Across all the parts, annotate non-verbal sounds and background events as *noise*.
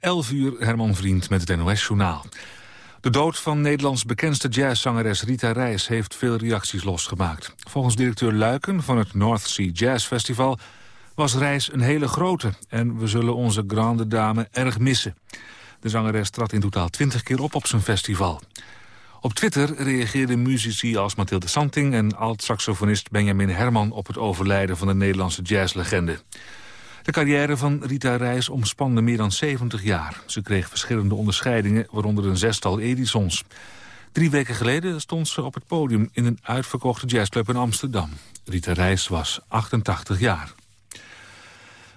11 uur Herman Vriend met het NOS-journaal. De dood van Nederlands bekendste jazzzangeres Rita Reis heeft veel reacties losgemaakt. Volgens directeur Luiken van het North Sea Jazz Festival was Reis een hele grote... en we zullen onze grande dame erg missen. De zangeres trad in totaal 20 keer op op zijn festival. Op Twitter reageerden muzici als Mathilde Santing en alt-saxofonist Benjamin Herman op het overlijden van de Nederlandse jazzlegende. De carrière van Rita Reis omspande meer dan 70 jaar. Ze kreeg verschillende onderscheidingen, waaronder een zestal Edisons. Drie weken geleden stond ze op het podium in een uitverkochte jazzclub in Amsterdam. Rita Reis was 88 jaar.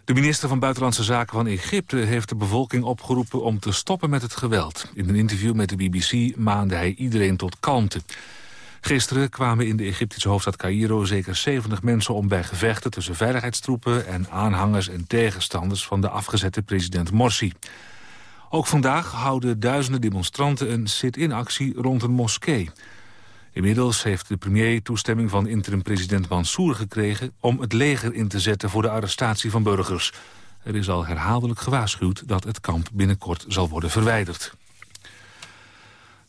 De minister van Buitenlandse Zaken van Egypte heeft de bevolking opgeroepen om te stoppen met het geweld. In een interview met de BBC maande hij iedereen tot kalmte. Gisteren kwamen in de Egyptische hoofdstad Cairo zeker 70 mensen om bij gevechten tussen veiligheidstroepen en aanhangers en tegenstanders van de afgezette president Morsi. Ook vandaag houden duizenden demonstranten een sit-in actie rond een moskee. Inmiddels heeft de premier toestemming van interim-president Mansour gekregen... om het leger in te zetten voor de arrestatie van burgers. Er is al herhaaldelijk gewaarschuwd dat het kamp binnenkort zal worden verwijderd.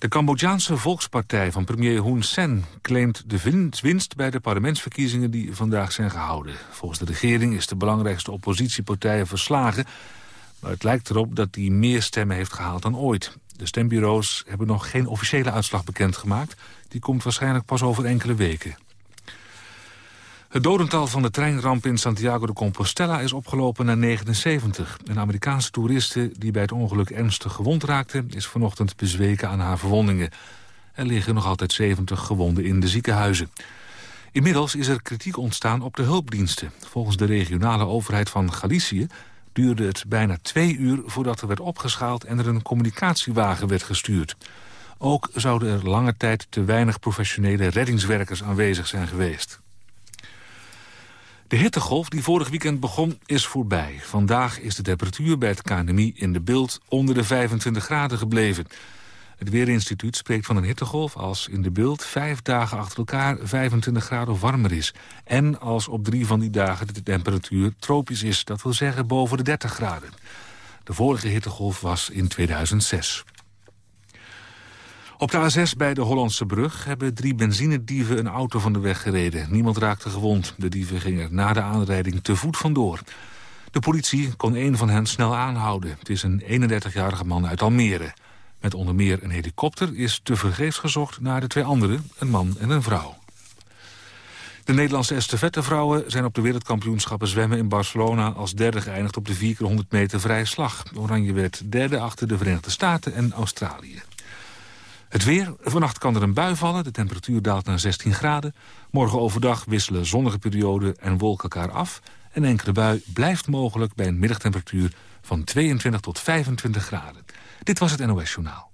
De Cambodjaanse Volkspartij van premier Hun Sen claimt de winst bij de parlementsverkiezingen die vandaag zijn gehouden. Volgens de regering is de belangrijkste oppositiepartij verslagen, maar het lijkt erop dat die meer stemmen heeft gehaald dan ooit. De stembureaus hebben nog geen officiële uitslag bekendgemaakt. Die komt waarschijnlijk pas over enkele weken. Het dodental van de treinramp in Santiago de Compostela is opgelopen naar 79. Een Amerikaanse toeriste die bij het ongeluk ernstig gewond raakte... is vanochtend bezweken aan haar verwondingen. Er liggen nog altijd 70 gewonden in de ziekenhuizen. Inmiddels is er kritiek ontstaan op de hulpdiensten. Volgens de regionale overheid van Galicië duurde het bijna twee uur voordat er werd opgeschaald... en er een communicatiewagen werd gestuurd. Ook zouden er lange tijd te weinig professionele reddingswerkers aanwezig zijn geweest. De hittegolf die vorig weekend begon is voorbij. Vandaag is de temperatuur bij het KNMI in de beeld onder de 25 graden gebleven. Het Weerinstituut spreekt van een hittegolf als in de beeld vijf dagen achter elkaar 25 graden warmer is. En als op drie van die dagen de temperatuur tropisch is, dat wil zeggen boven de 30 graden. De vorige hittegolf was in 2006. Op de A6 bij de Hollandse brug hebben drie benzinedieven een auto van de weg gereden. Niemand raakte gewond. De dieven gingen na de aanrijding te voet vandoor. De politie kon een van hen snel aanhouden. Het is een 31-jarige man uit Almere. Met onder meer een helikopter is tevergeefs gezocht naar de twee anderen, een man en een vrouw. De Nederlandse estafettevrouwen zijn op de wereldkampioenschappen zwemmen in Barcelona als derde geëindigd op de 4 keer 100 meter vrije slag. Oranje werd derde achter de Verenigde Staten en Australië. Het weer. Vannacht kan er een bui vallen. De temperatuur daalt naar 16 graden. Morgen overdag wisselen zonnige perioden en wolken elkaar af. Een enkele bui blijft mogelijk bij een middagtemperatuur van 22 tot 25 graden. Dit was het NOS Journaal.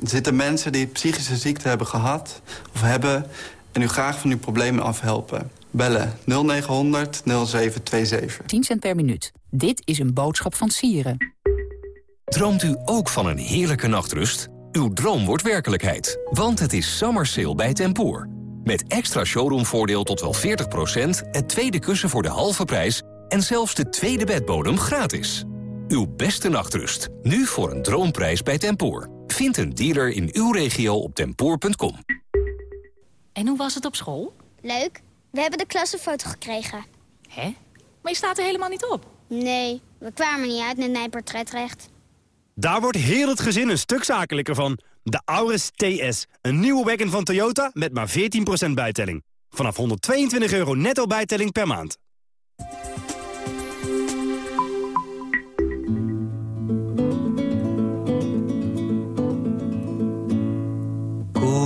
Er zitten mensen die psychische ziekte hebben gehad of hebben... en u graag van uw problemen afhelpen. Bellen 0900 0727. 10 cent per minuut. Dit is een boodschap van Sieren. Droomt u ook van een heerlijke nachtrust? Uw droom wordt werkelijkheid, want het is summer sale bij Tempoor. Met extra showroomvoordeel tot wel 40%, het tweede kussen voor de halve prijs... en zelfs de tweede bedbodem gratis. Uw beste nachtrust, nu voor een droomprijs bij Tempoor. Vind een dealer in uw regio op tempoor.com. En hoe was het op school? Leuk. We hebben de klassenfoto gekregen. Hè? Maar je staat er helemaal niet op. Nee, we kwamen niet uit met mijn portretrecht. Daar wordt heel het gezin een stuk zakelijker van. De Auris TS, een nieuwe wagon van Toyota met maar 14% bijtelling. Vanaf 122 euro netto bijtelling per maand.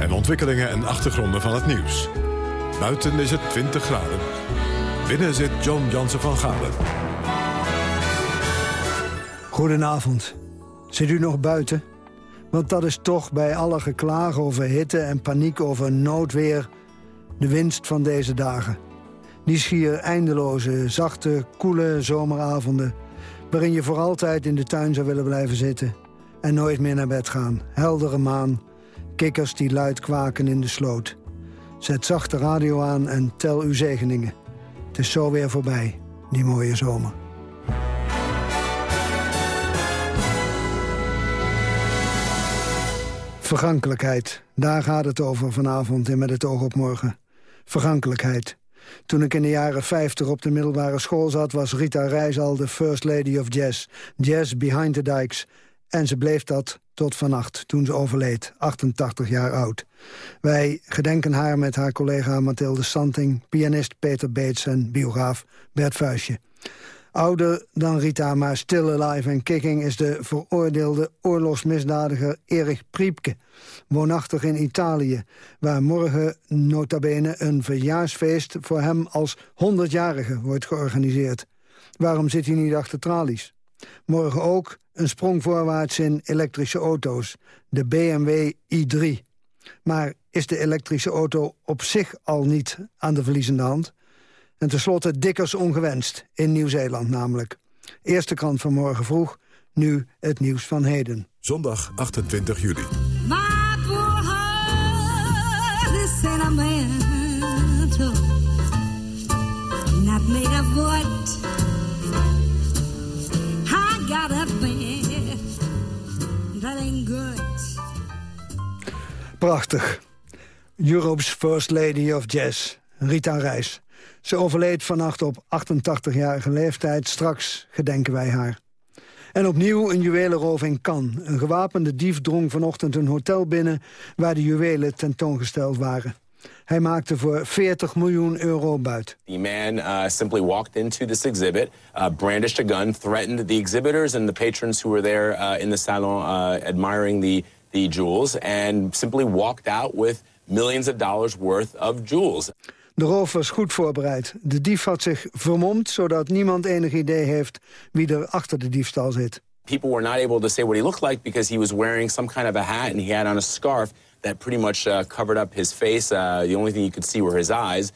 en ontwikkelingen en achtergronden van het nieuws. Buiten is het 20 graden. Binnen zit John Jansen van Galen. Goedenavond. Zit u nog buiten? Want dat is toch bij alle geklaag over hitte en paniek over noodweer... de winst van deze dagen. Die schier eindeloze, zachte, koele zomeravonden... waarin je voor altijd in de tuin zou willen blijven zitten... en nooit meer naar bed gaan. Heldere maan, kikkers die luid kwaken in de sloot. Zet zachte radio aan en tel uw zegeningen. Het is zo weer voorbij, die mooie zomer. Vergankelijkheid, daar gaat het over vanavond in Met het oog op morgen. Vergankelijkheid. Toen ik in de jaren 50 op de middelbare school zat... was Rita Reis al de first lady of jazz. Jazz behind the dikes. En ze bleef dat tot vannacht, toen ze overleed, 88 jaar oud. Wij gedenken haar met haar collega Mathilde Santing... pianist Peter Beets en biograaf Bert Vuistje. Ouder dan Rita, maar still alive en kicking... is de veroordeelde oorlogsmisdadiger Erich Priepke. Woonachtig in Italië, waar morgen nota bene... een verjaarsfeest voor hem als 100-jarige wordt georganiseerd. Waarom zit hij niet achter tralies? Morgen ook een sprong voorwaarts in elektrische auto's. De BMW i3. Maar is de elektrische auto op zich al niet aan de verliezende hand? En tenslotte dikkers ongewenst, in Nieuw-Zeeland namelijk. Eerste krant van morgen vroeg, nu het nieuws van heden. Zondag 28 juli. Not made of Prachtig. Europe's First Lady of Jazz, Rita Reis. Ze overleed vannacht op 88-jarige leeftijd. Straks gedenken wij haar. En opnieuw een juwelenroof in Cannes. Een gewapende dief drong vanochtend een hotel binnen... waar de juwelen tentoongesteld waren. Hij maakte voor 40 miljoen euro buit. The man uh, simply walked into this exhibit, uh, brandished a gun, threatened the exhibitors and the patrons who were there uh, in the salon uh, admiring the, the jewels... and simply walked out with millions of dollars worth of jewels. De roof was goed voorbereid. De dief had zich vermomd, zodat niemand enig idee heeft wie er achter de diefstal zit. People were not able to say what he looked like because he was wearing some kind of a hat and he had on a scarf that pretty much uh, covered up his face. Uh, the only thing you could see were his eyes.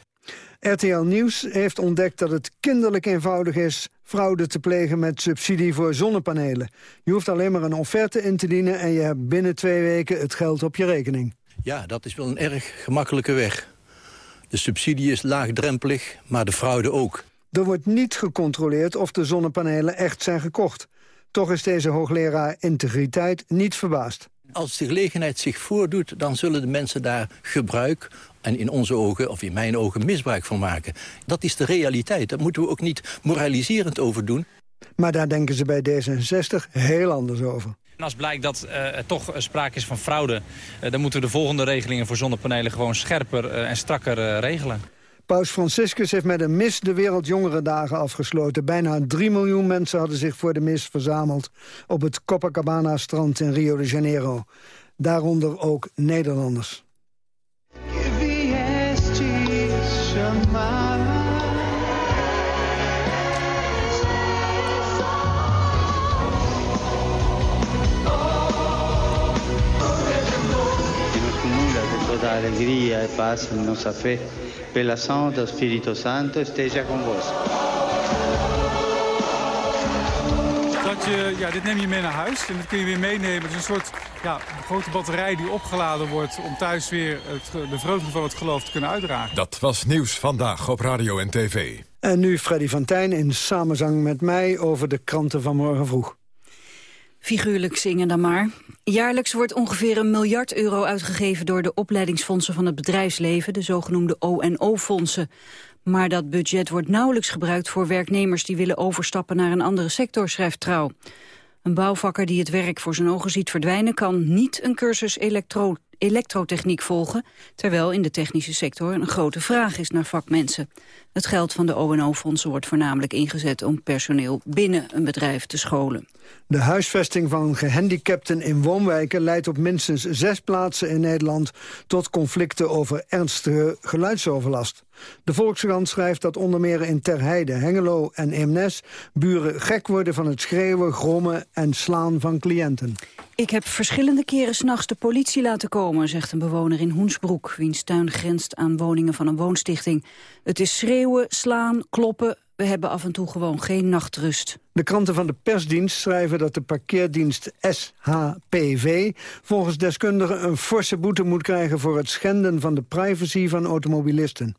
RTL Nieuws heeft ontdekt dat het kinderlijk eenvoudig is fraude te plegen met subsidie voor zonnepanelen. Je hoeft alleen maar een offerte in te dienen en je hebt binnen twee weken het geld op je rekening. Ja, dat is wel een erg gemakkelijke weg. De subsidie is laagdrempelig, maar de fraude ook. Er wordt niet gecontroleerd of de zonnepanelen echt zijn gekocht. Toch is deze hoogleraar integriteit niet verbaasd. Als de gelegenheid zich voordoet, dan zullen de mensen daar gebruik... en in onze ogen, of in mijn ogen, misbruik van maken. Dat is de realiteit. Daar moeten we ook niet moraliserend over doen. Maar daar denken ze bij D66 heel anders over. En als blijkt dat uh, er toch sprake is van fraude... Uh, dan moeten we de volgende regelingen voor zonnepanelen... gewoon scherper uh, en strakker regelen. Paus Franciscus heeft met een mis de Wereldjongerendagen afgesloten. Bijna 3 miljoen mensen hadden zich voor de mis verzameld... op het Copacabana-strand in Rio de Janeiro. Daaronder ook Nederlanders. Toda alegria e paz em nossa fé, pela ação do Espírito Santo, esteja convosco. Dat je, ja, dit neem je mee naar huis en dat kun je weer meenemen. Het is een soort ja, grote batterij die opgeladen wordt... om thuis weer het, de vreugde van het geloof te kunnen uitdragen. Dat was Nieuws Vandaag op Radio en TV. En nu Freddy van Tijn in samenzang met mij over de kranten van morgen vroeg. Figuurlijk zingen dan maar. Jaarlijks wordt ongeveer een miljard euro uitgegeven door de opleidingsfondsen van het bedrijfsleven, de zogenoemde ONO-fondsen. Maar dat budget wordt nauwelijks gebruikt voor werknemers die willen overstappen naar een andere sector, schrijft Trouw. Een bouwvakker die het werk voor zijn ogen ziet verdwijnen... kan niet een cursus elektro elektrotechniek volgen... terwijl in de technische sector een grote vraag is naar vakmensen. Het geld van de ONO-fondsen wordt voornamelijk ingezet... om personeel binnen een bedrijf te scholen. De huisvesting van gehandicapten in woonwijken leidt op minstens zes plaatsen in Nederland tot conflicten over ernstige geluidsoverlast. De Volkskrant schrijft dat onder meer in Terheide, Hengelo en Eemnes buren gek worden van het schreeuwen, grommen en slaan van cliënten. Ik heb verschillende keren s'nachts de politie laten komen, zegt een bewoner in Hoensbroek, wiens tuin grenst aan woningen van een woonstichting. Het is schreeuwen, slaan, kloppen, we hebben af en toe gewoon geen nachtrust. De kranten van de persdienst schrijven dat de parkeerdienst SHPV... volgens deskundigen een forse boete moet krijgen... voor het schenden van de privacy van automobilisten.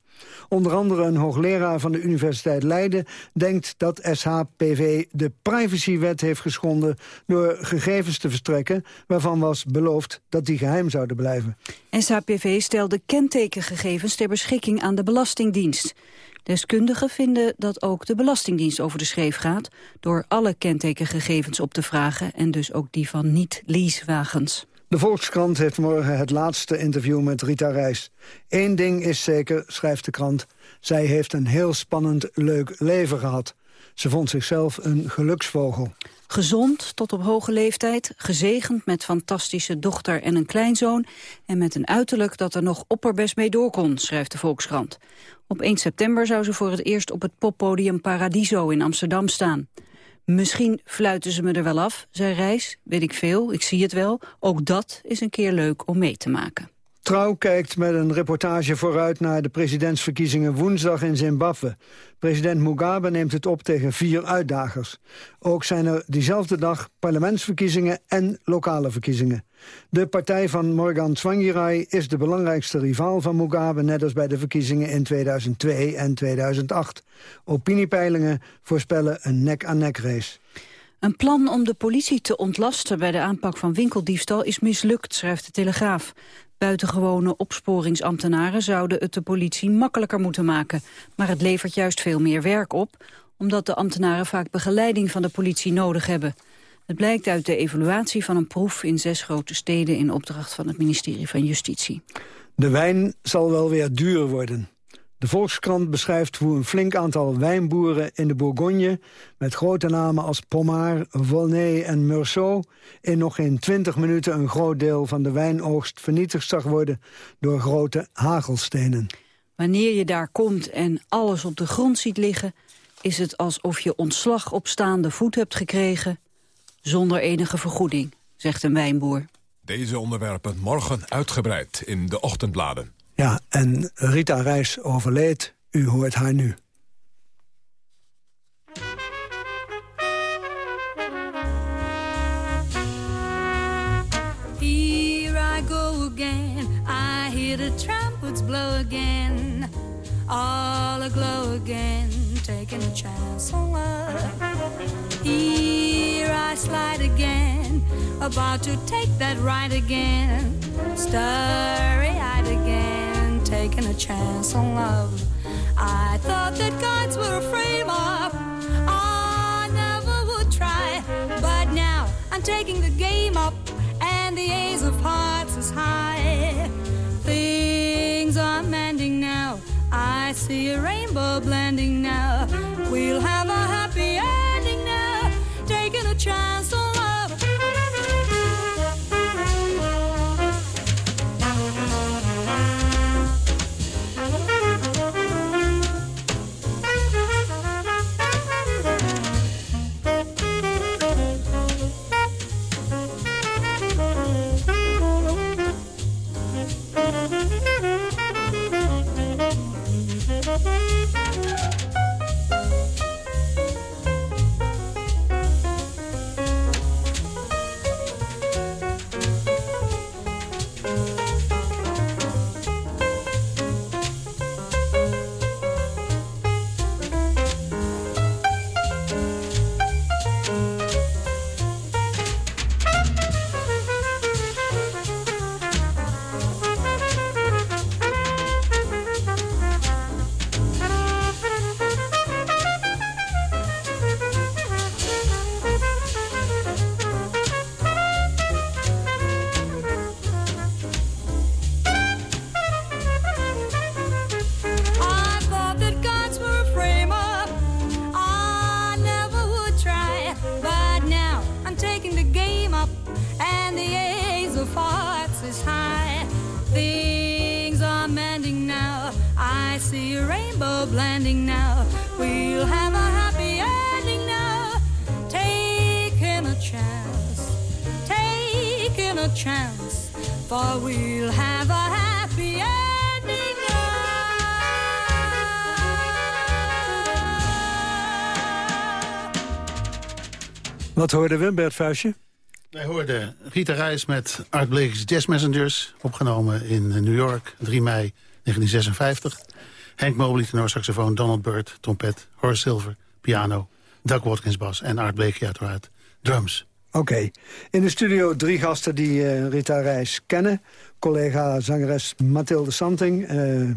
Onder andere een hoogleraar van de Universiteit Leiden denkt dat SHPV de privacywet heeft geschonden door gegevens te verstrekken waarvan was beloofd dat die geheim zouden blijven. SHPV stelde kentekengegevens ter beschikking aan de Belastingdienst. Deskundigen vinden dat ook de Belastingdienst over de schreef gaat... door alle kentekengegevens op te vragen en dus ook die van niet-leasewagens. De Volkskrant heeft morgen het laatste interview met Rita Reis. Eén ding is zeker, schrijft de krant. Zij heeft een heel spannend, leuk leven gehad. Ze vond zichzelf een geluksvogel. Gezond tot op hoge leeftijd, gezegend met fantastische dochter en een kleinzoon... en met een uiterlijk dat er nog opperbest mee door kon, schrijft de Volkskrant. Op 1 september zou ze voor het eerst op het poppodium Paradiso in Amsterdam staan. Misschien fluiten ze me er wel af, zei Reis. Weet ik veel, ik zie het wel. Ook dat is een keer leuk om mee te maken. Trouw kijkt met een reportage vooruit naar de presidentsverkiezingen woensdag in Zimbabwe. President Mugabe neemt het op tegen vier uitdagers. Ook zijn er diezelfde dag parlementsverkiezingen en lokale verkiezingen. De partij van Morgan Tsvangirai is de belangrijkste rivaal van Mugabe... net als bij de verkiezingen in 2002 en 2008. Opiniepeilingen voorspellen een nek-aan-nek race. Een plan om de politie te ontlasten bij de aanpak van winkeldiefstal is mislukt, schrijft de Telegraaf. Buitengewone opsporingsambtenaren zouden het de politie makkelijker moeten maken. Maar het levert juist veel meer werk op, omdat de ambtenaren vaak begeleiding van de politie nodig hebben. Het blijkt uit de evaluatie van een proef in zes grote steden in opdracht van het ministerie van Justitie. De wijn zal wel weer duur worden. De Volkskrant beschrijft hoe een flink aantal wijnboeren in de Bourgogne... met grote namen als Pommard, Volnay en Meursault... in nog geen twintig minuten een groot deel van de wijnoogst vernietigd zag worden... door grote hagelstenen. Wanneer je daar komt en alles op de grond ziet liggen... is het alsof je ontslag op staande voet hebt gekregen... zonder enige vergoeding, zegt een wijnboer. Deze onderwerpen morgen uitgebreid in de ochtendbladen. Ja, en Rita Reis overleed. U hoort haar nu. Here I go again. I hear the trumpets blow again. All aglow again. Taking a chance on love. Here I slide again. About to take that ride again. Again. Taking a chance on love. I thought that gods were a frame up. I never would try. But now I'm taking the game up. And the ace of hearts is high. Things are mending now. I see a rainbow blending now. We'll have a Wat hoorden we, Bert Vuistje? Wij hoorden Rita Reis met Art Blakey's Jazz Messengers... opgenomen in eh, New York, 3 mei 1956. Henk Mobley, saxofoon, Donald Byrd, trompet... Horace Silver, piano, Doug Watkins bas en Art Blakey uiteraard drums. Oké. In de studio drie gasten die uh, Rita Reis kennen. Collega zangeres Mathilde Santing... Uh,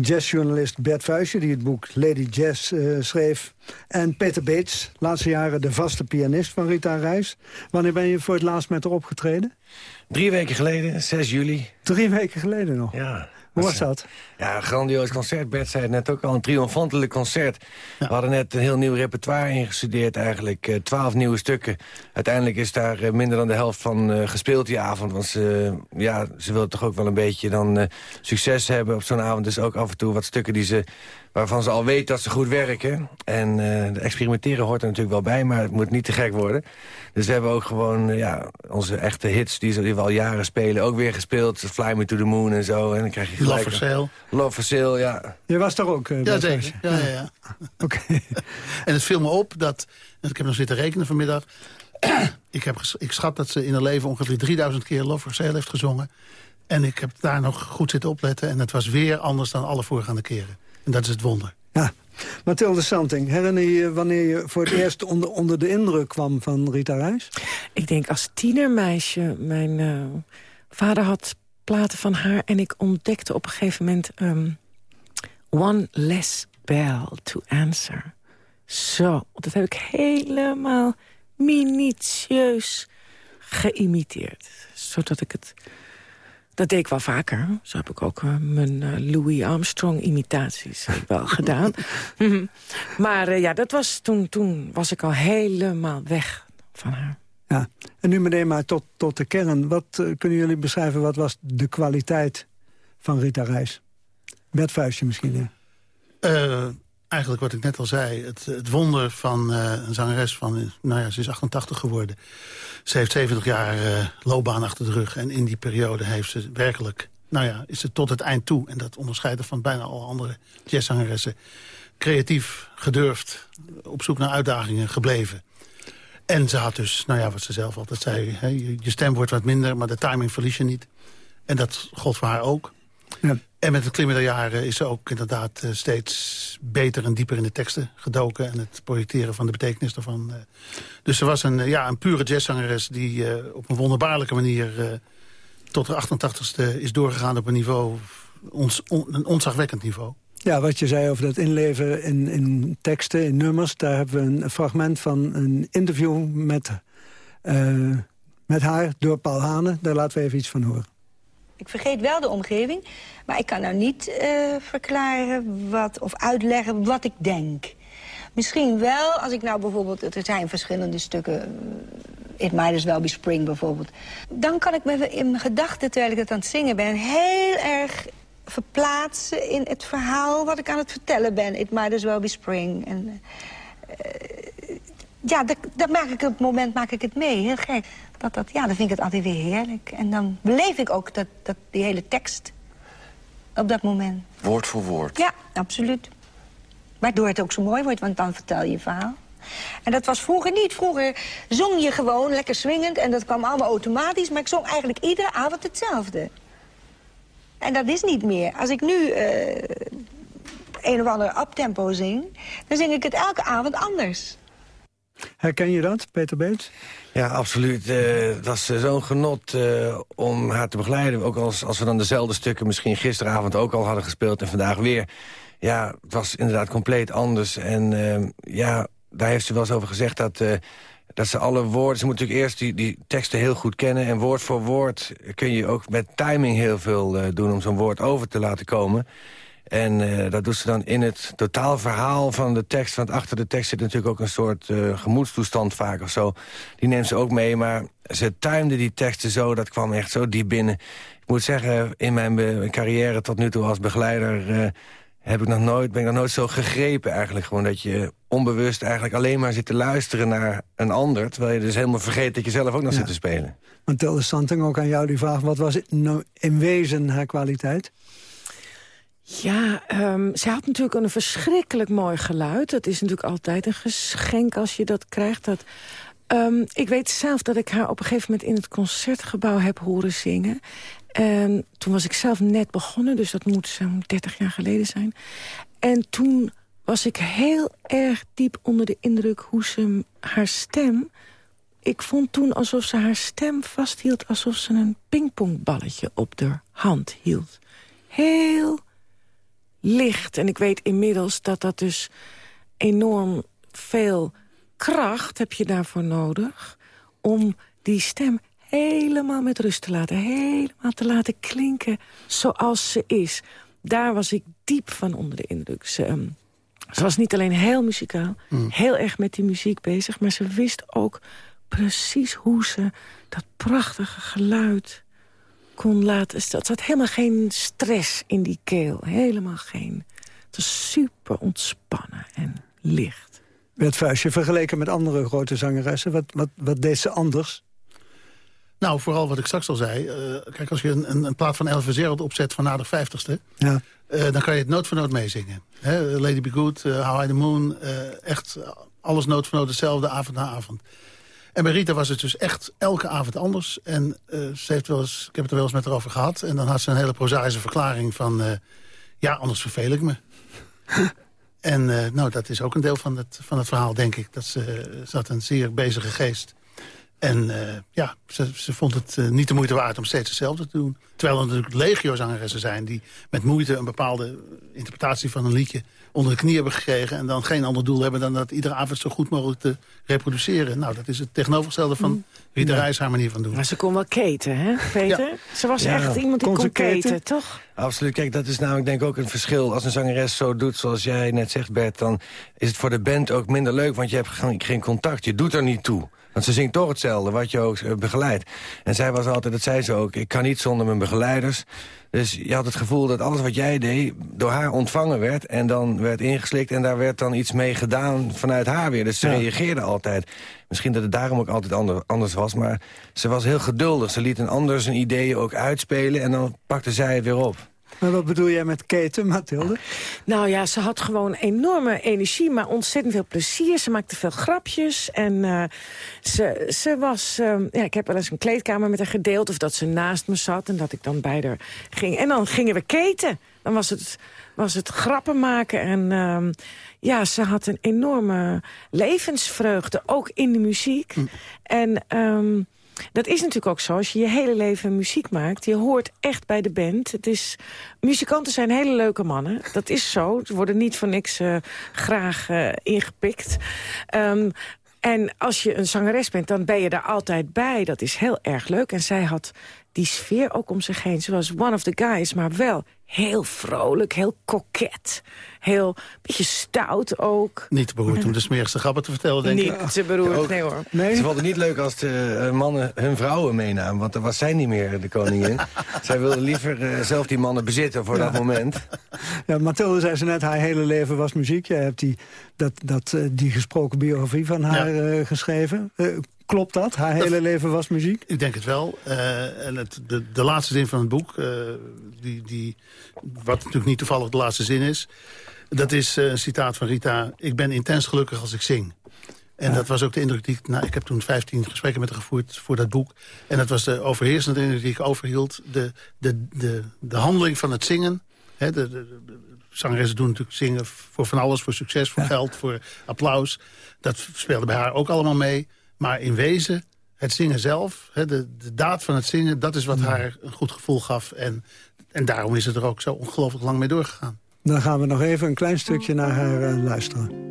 jazzjournalist Bert Vuijsje, die het boek Lady Jazz uh, schreef. En Peter Beets, laatste jaren de vaste pianist van Rita Reis. Wanneer ben je voor het laatst met haar opgetreden? Drie weken geleden, 6 juli. Drie weken geleden nog? Ja. Hoe was dat? Ja, een grandioos concert. Bert zei het net ook al, een triomfantelijk concert. We hadden net een heel nieuw repertoire ingestudeerd eigenlijk. Uh, twaalf nieuwe stukken. Uiteindelijk is daar uh, minder dan de helft van uh, gespeeld die avond. Want ze, ja, ze wil toch ook wel een beetje dan succes hebben op zo'n avond. Dus ook af en toe wat stukken die ze waarvan ze al weten dat ze goed werken. En uh, de experimenteren hoort er natuurlijk wel bij, maar het moet niet te gek worden. Dus we hebben ook gewoon uh, ja, onze echte hits die, die we al jaren spelen... ook weer gespeeld, Fly Me to the Moon en zo. En dan krijg je Love for Sale. Love for Sale, ja. Je was daar ook? Uh, ja, zeker. Ja, ja, ja. *laughs* Oké. en het viel me op dat... Ik heb nog zitten rekenen vanmiddag. *clears throat* ik, heb ik schat dat ze in haar leven ongeveer 3000 keer Love for Sale heeft gezongen. En ik heb daar nog goed zitten opletten. En het was weer anders dan alle voorgaande keren. En dat is het wonder. Ja. Mathilde Santing, herinner je wanneer je voor het eerst onder, onder de indruk kwam van Rita Reis? Ik denk als tienermeisje. Mijn uh, vader had platen van haar en ik ontdekte op een gegeven moment... Um, One Less Bell to Answer. Zo, dat heb ik helemaal minutieus geïmiteerd. Zodat ik het dat deed ik wel vaker. Zo heb ik ook uh, mijn uh, Louis Armstrong-imitaties wel *laughs* gedaan. *laughs* maar uh, ja, dat was, toen, toen was ik al helemaal weg van haar. Ja, en nu meteen maar tot, tot de kern. Wat kunnen jullie beschrijven, wat was de kwaliteit van Rita Reis? Bert Vuistje misschien, ja. Eigenlijk wat ik net al zei. Het, het wonder van een zangeres van... Nou ja, ze is 88 geworden. Ze heeft 70 jaar uh, loopbaan achter de rug. En in die periode heeft ze werkelijk... Nou ja, is ze tot het eind toe. En dat onderscheidt van bijna alle andere jazzzangeressen. Creatief, gedurfd, op zoek naar uitdagingen gebleven. En ze had dus, nou ja, wat ze zelf altijd zei... Hè, je stem wordt wat minder, maar de timing verlies je niet. En dat gold voor haar ook. En met het klimmen jaren is ze ook inderdaad uh, steeds beter en dieper in de teksten gedoken. En het projecteren van de betekenis daarvan. Uh. Dus ze was een, uh, ja, een pure jazzzangeres die op een wonderbaarlijke manier... tot de 88ste is doorgegaan op een niveau, ons, on, een onzagwekkend niveau. Ja, wat je zei over dat inleven in, in teksten, in nummers... daar hebben we een fragment van een interview met, met haar door Paul Hane. Daar laten we even iets van horen. Ik vergeet wel de omgeving, maar ik kan nou niet uh, verklaren wat, of uitleggen wat ik denk. Misschien wel, als ik nou bijvoorbeeld... Er zijn verschillende stukken, It Might As Well Be Spring bijvoorbeeld. Dan kan ik me in mijn gedachten, terwijl ik het aan het zingen ben... heel erg verplaatsen in het verhaal wat ik aan het vertellen ben. It Might As Well Be Spring. En, uh, ja, dat, dat maak ik op het moment maak ik het mee, heel gek dat, dat, ja, dan vind ik het altijd weer heerlijk. En dan beleef ik ook dat, dat, die hele tekst op dat moment. Woord voor woord? Ja, absoluut. Waardoor het ook zo mooi wordt, want dan vertel je je verhaal. En dat was vroeger niet. Vroeger zong je gewoon lekker swingend en dat kwam allemaal automatisch. Maar ik zong eigenlijk iedere avond hetzelfde. En dat is niet meer. Als ik nu uh, een of ander uptempo zing... dan zing ik het elke avond anders. Herken je dat, Peter Beets? Ja, absoluut. Uh, dat is zo'n genot uh, om haar te begeleiden. Ook als, als we dan dezelfde stukken misschien gisteravond ook al hadden gespeeld... en vandaag weer. Ja, het was inderdaad compleet anders. En uh, ja, daar heeft ze wel eens over gezegd dat... dat ze alle woorden... Ze moet natuurlijk eerst die, die teksten heel goed kennen... en woord voor woord kun je ook met timing heel veel doen... om zo'n woord over te laten komen. En uh, dat doet ze dan in het totaalverhaal van de tekst. Want achter de tekst zit natuurlijk ook een soort uh, gemoedstoestand vaak of zo. Die neemt ze ook mee, maar ze tuimde die teksten zo. Dat kwam echt zo diep binnen. Ik moet zeggen, in mijn carrière tot nu toe als begeleider... Uh, heb ik nog nooit, ben ik nog nooit zo gegrepen eigenlijk. Gewoon dat je onbewust eigenlijk alleen maar zit te luisteren naar een ander... terwijl je dus helemaal vergeet dat je zelf ook nog zit te spelen. Mathilde Santing, ook aan jou die vraag. Wat was nou in wezen haar kwaliteit? Ja, um, ze had natuurlijk een verschrikkelijk mooi geluid. Dat is natuurlijk altijd een geschenk als je dat krijgt. Dat, um, ik weet zelf dat ik haar op een gegeven moment in het concertgebouw heb horen zingen. En toen was ik zelf net begonnen, dus dat moet zo'n 30 jaar geleden zijn. En toen was ik heel erg diep onder de indruk hoe ze haar stem... Ik vond toen alsof ze haar stem vasthield... alsof ze een pingpongballetje op de hand hield. Heel licht. En ik weet inmiddels dat dat dus enorm veel kracht heb je daarvoor nodig... om die stem helemaal met rust te laten. Helemaal te laten klinken zoals ze is. Daar was ik diep van onder de indruk. Ze, ehm, ze was niet alleen heel muzikaal, mm. heel erg met die muziek bezig... maar ze wist ook precies hoe ze dat prachtige geluid kon laten... Er zat helemaal geen stress in die keel. Helemaal geen. Het was super ontspannen en licht. Met vuistje vergeleken met andere grote zangeressen. Wat, wat, wat deed ze anders? Nou, vooral wat ik straks al zei. Uh, kijk, als je een, een, plaat van Elvis Gerald opzet van na de vijftigste... Ja. Uh, dan kan je het noot voor noot meezingen. Hè? Lady Be Good, uh, How I the Moon. echt alles noot voor noot hetzelfde, avond na avond. En bij Rita was het dus echt elke avond anders. En ze heeft wel eens, ik heb het er wel eens met haar over gehad. En dan had ze een hele prozaïsche verklaring van... ja, anders verveel ik me. *laughs* en nou, dat is ook een deel van het, van het verhaal, denk ik. Dat ze, ze had een zeer bezige geest. En ja, ze, ze, vond het niet de moeite waard om steeds hetzelfde te doen. Terwijl er natuurlijk legio-zangeressen zijn... die met moeite een bepaalde interpretatie van een liedje onder de knie hebben gekregen... en dan geen ander doel hebben dan dat iedere avond zo goed mogelijk te reproduceren. Nou, dat is het tegenovergestelde van mm. Rita ja. Reis haar manier van doen. Maar ze kon wel keten, hè, Peter? Ja. Ze was echt iemand die kon, kon keten, toch? Absoluut. Kijk, dat is namelijk denk ik ook een verschil. Als een zangeres zo doet zoals jij net zegt, Bert... dan is het voor de band ook minder leuk, want je hebt geen contact. Je doet er niet toe. Want ze zingt toch hetzelfde, wat je ook eh, begeleidt. En zij was altijd, dat zei ze ook, ik kan niet zonder mijn begeleiders. Dus je had het gevoel dat alles wat jij deed door haar ontvangen werd... en dan werd ingeslikt en daar werd dan iets mee gedaan vanuit haar weer. Dus ze reageerde altijd. Misschien dat het daarom ook altijd anders was, maar ze was heel geduldig. Ze liet een ander zijn ideeën ook uitspelen en dan pakte zij het weer op. Maar wat bedoel jij met keten, Mathilde? Nou ja, ze had gewoon enorme energie, maar ontzettend veel plezier. Ze maakte veel grapjes en uh, ze, ze was... Uh, ja, ik heb wel eens een kleedkamer met haar gedeeld... of dat ze naast me zat en dat ik dan bij haar ging. En dan gingen we keten. Dan was het, was het grappen maken en... Uh, ja, ze had een enorme levensvreugde, ook in de muziek. Hm. En um, dat is natuurlijk ook zo. Als je je hele leven muziek maakt, je hoort echt bij de band. Het is, muzikanten zijn hele leuke mannen. Dat is zo. Ze worden niet voor niks uh, graag uh, ingepikt. Um, en als je een zangeres bent, dan ben je daar altijd bij. Dat is heel erg leuk. En zij had die sfeer ook om zich heen. Ze was one of the guys, maar wel heel vrolijk, heel koket. Heel beetje stout ook. Niet te beroerd om de smerigste grappen te vertellen, denk ik. Niet te beroerd, nee hoor. Nee? Ze vond het niet leuk als de uh, mannen hun vrouwen meenamen. Want dan was zij niet meer de koningin. *laughs* zij wilde liever uh, zelf die mannen bezitten voor dat moment. Ja, Mathilde zei ze net, haar hele leven was muziek. Jij hebt die, dat, dat, uh, die gesproken biografie van haar ja. geschreven. Klopt dat? Haar hele leven was muziek? Ik denk het wel. Uh, en het, de, de laatste zin van het boek, uh, die, die, wat natuurlijk niet toevallig de laatste zin is... dat is uh, een citaat van Rita. Ik ben intens gelukkig als ik zing. En ja. dat was ook de indruk die ik... Nou, ik heb toen 15 gesprekken met haar gevoerd voor dat boek. En dat was de overheersende indruk die ik overhield. De, de, de, de handeling van het zingen. Hè, de, de, de, zangeressen doen natuurlijk zingen voor van alles. Voor succes, voor ja. geld, voor applaus. Dat speelde bij haar ook allemaal mee. Maar in wezen, het zingen zelf, de, de daad van het zingen... dat is wat haar een goed gevoel gaf. En, en daarom is het er ook zo ongelooflijk lang mee doorgegaan. Dan gaan we nog even een klein stukje naar haar uh, luisteren.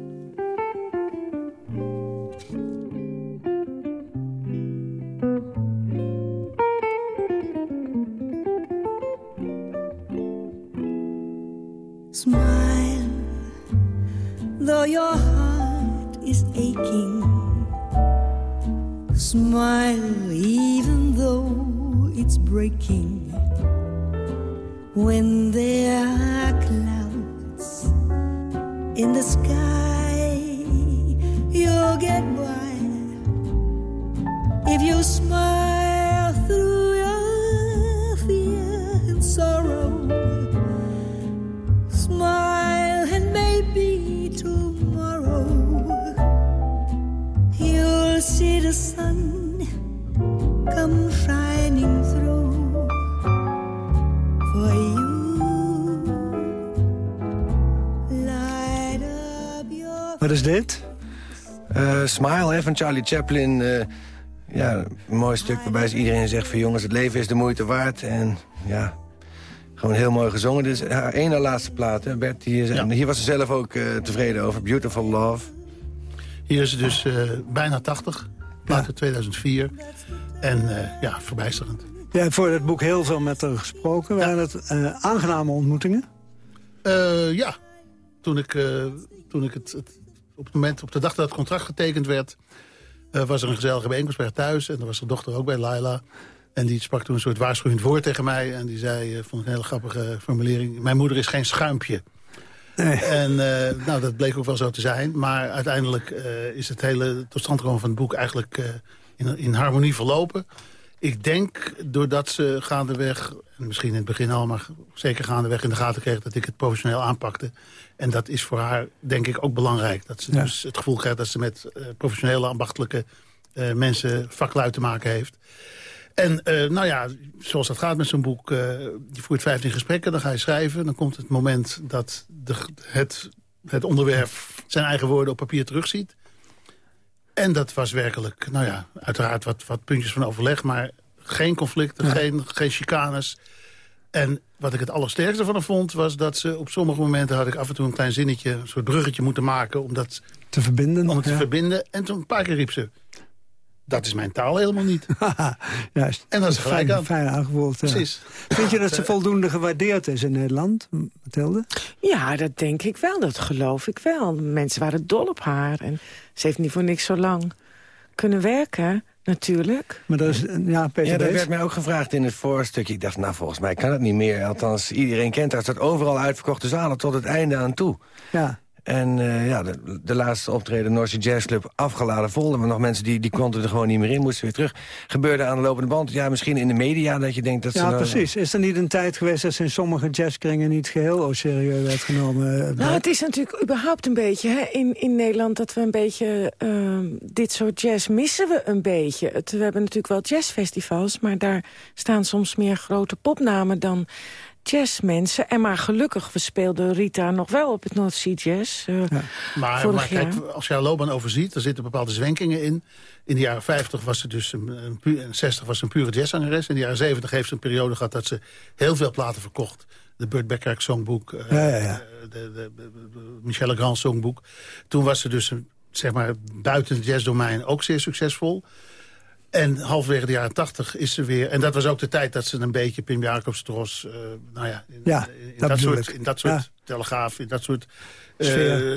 though your heart is aching. Smile even though it's breaking. When there are clouds in the sky, you'll get by if you smile the sun come shining through for you. Light up your Wat is dit? Eh, Smile hè, van Charlie Chaplin. eh, ja, een mooi stuk waarbij iedereen zegt van jongens, het leven is de moeite waard. En ja, gewoon heel mooi gezongen. Dit is haar ene laatste plaat, hè, Bert. Hier, hier was ze zelf ook eh, tevreden over. Beautiful Love. Hier is ze dus eh, bijna 80, plaat uit 2004. En eh, ja, verbijsterend. Jij hebt voor het boek heel veel met haar gesproken. Waren het eh, aangename ontmoetingen? Eh, ja, toen ik, toen ik het, het, op het moment, op de dag dat het contract getekend werd... was er een gezellige bijeenkomst bij haar thuis. En er was haar dochter ook bij, Laila. En die sprak toen een soort waarschuwend woord tegen mij. En die zei, vond ik een hele grappige formulering... mijn moeder is geen schuimpje. En eh, nou, dat bleek ook wel zo te zijn. Maar uiteindelijk eh, is het hele totstandkomen van het boek eigenlijk eh, in, in harmonie verlopen. Ik denk doordat ze gaandeweg, en misschien in het begin al... maar zeker gaandeweg in de gaten kreeg dat ik het professioneel aanpakte. En dat is voor haar denk ik ook belangrijk. Dat ze Ja. dus het gevoel krijgt dat ze met professionele, ambachtelijke mensen vaklui te maken heeft. En eh, nou ja, zoals dat gaat met zo'n boek, eh, je voert 15 gesprekken, dan ga je schrijven. Dan komt het moment dat de, het, het onderwerp zijn eigen woorden op papier terugziet. En dat was werkelijk, nou ja, uiteraard wat, wat puntjes van overleg... maar geen conflicten, geen, geen chicanes. En wat ik het allersterkste van vond... was dat ze op sommige momenten had ik af en toe een klein zinnetje... een soort bruggetje moeten maken om dat te verbinden. Om het te verbinden. En toen een paar keer riep ze... dat is mijn taal helemaal niet. *laughs* Juist. En dat is gelijk fijn, aan. Fijn aangevoeld. ja. Precies. Vind je dat ze voldoende gewaardeerd is in Nederland, Mathilde? Ja, dat denk ik wel. Dat geloof ik wel. Mensen waren dol op haar. En ze heeft niet voor niks zo lang kunnen werken, natuurlijk. Maar dat is, ja, Peter Ja, dat werd mij ook gevraagd in het voorstukje. Ik dacht, nou, volgens mij kan het niet meer. Althans, iedereen kent haar. Het staat overal uitverkochte zalen tot het einde aan toe. Ja. En eh, ja, de, de laatste optreden, North Sea Jazz Club, afgeladen vol. Er waren nog mensen die, die konden er gewoon niet meer in, moesten weer terug. Gebeurde aan de lopende band. Ja, misschien in de media dat je denkt dat ze... Ja, nou- precies. Is er niet een tijd geweest dat ze in sommige jazzkringen niet geheel serieus werd genomen? eh, Nou, het is natuurlijk überhaupt een beetje hè, in, in Nederland... dat we een beetje ehm, dit soort jazz missen we een beetje. Het, we hebben natuurlijk wel jazzfestivals... maar daar staan soms meer grote popnamen dan jazzmensen. En maar gelukkig, we speelden Rita nog wel op het North Sea Jazz. eh, Maar, vorig maar kijk, jaar. als je haar loopbaan overziet, er zitten bepaalde zwenkingen in. In de jaren 50 was ze dus een, een pu- en 60 was een pure jazzzangeres. In de jaren 70 heeft ze een periode gehad dat ze heel veel platen verkocht. De Burt Bacharach Songboek, eh, Ja, ja, ja. de, de, de, de Michel Legrand Songboek. Toen was ze dus een, zeg maar, buiten het jazzdomein ook zeer succesvol. En halverwege de jaren 80 is ze weer... En dat was ook de tijd dat ze een beetje Pim Jacobs, Tros... eh, nou ja, in, Ja, in, dat soort, in dat soort Ja. telegraaf, in dat soort eh,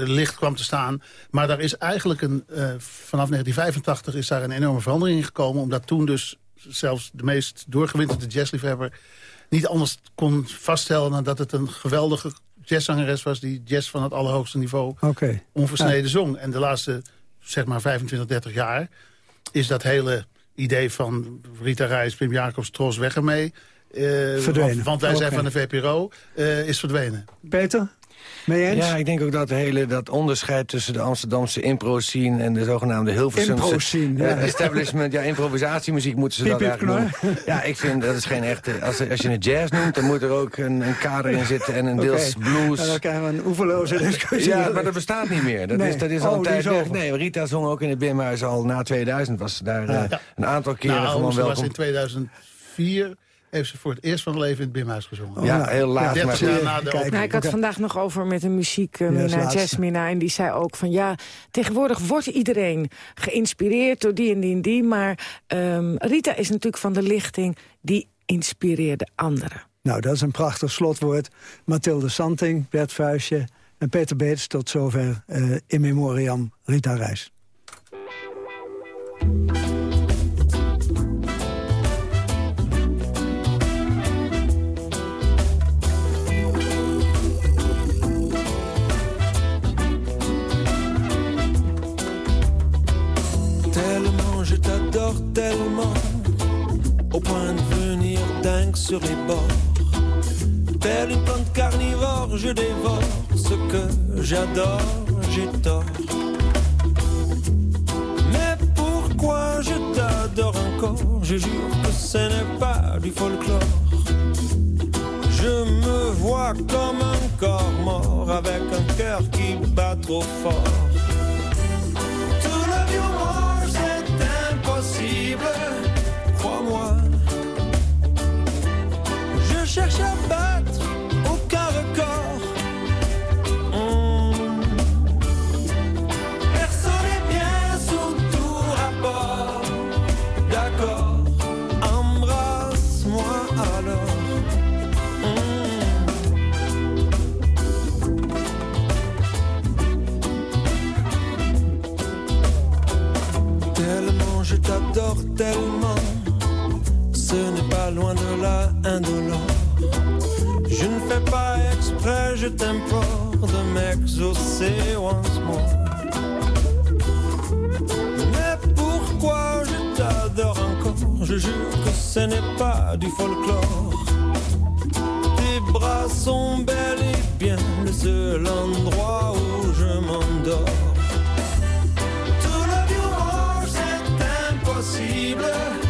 licht kwam te staan. Maar daar is eigenlijk een, eh, vanaf 1985 is daar een enorme verandering in gekomen. Omdat toen dus zelfs de meest doorgewinterde jazzliefhebber... niet anders kon vaststellen dan dat het een geweldige jazzzangeres was... die jazz van het allerhoogste niveau Oké. onversneden zong. En de laatste, zeg maar 25, 30 jaar... is dat hele idee van Rita Reis, Pim Jacobs, Tros, weg ermee... Verdwenen. Want, want wij zijn van de VPRO, eh, is verdwenen. Peter, eens? Ja, ik denk ook dat hele dat onderscheid tussen de Amsterdamse impro-scene en de zogenaamde Hilversumse... Impro-scene, ja. eh, establishment, ja, improvisatiemuziek moeten ze Piep, dat piep, eigenlijk noemen. Ja, ik vind dat is geen echte... Als, als je het jazz noemt, dan moet er ook een, een kader in zitten en een deels blues. Nou, dan krijgen we een oeverloze discussie. Ja, maar dat bestaat niet meer. Dat, Nee. is, dat is Oh, al een tijd is weg. Nee, Rita zong ook in het Bimhuis al na 2000. Was ze daar eh, Ja. een aantal keren nou, gewoon ze was in 2004 heeft ze voor het eerst van haar leven in het Bimhuis gezongen. Ja, heel laat, 30 maar- jaar na de Kijk. Nou, ik had vandaag nog over met een Ja, muziekminnaar, als laatste. jazzminnaar... en die zei ook van ja, tegenwoordig wordt iedereen geïnspireerd door die en die en die... maar ehm, Rita is natuurlijk van de lichting, die inspireerde anderen. Nou, dat is een prachtig slotwoord. Mathilde Santing, Bert Vuistje En Peter Beets, tot zover uh, in memoriam Rita Reis. Sur les bords Telle une plante carnivore, je dévore ce que j'adore, j'ai tort. Mais pourquoi je t'adore encore? Je jure que ce n'est pas du folklore. Je me vois comme un corps mort avec un cœur qui bat trop fort. Tout le violence c'est impossible, crois-moi cherche à battre aucun record. Hmm. Personne n'est bien sous tout rapport. D'accord, embrasse-moi alors. Hmm. Tellement je t'adore tellement, ce n'est pas loin de la indolence je t'implore de m'exaucer once more. Mais pourquoi je t'adore encore? Je jure que ce n'est pas du folklore. Tes bras sont bel et bien le seul endroit où je m'endors. crois-moi.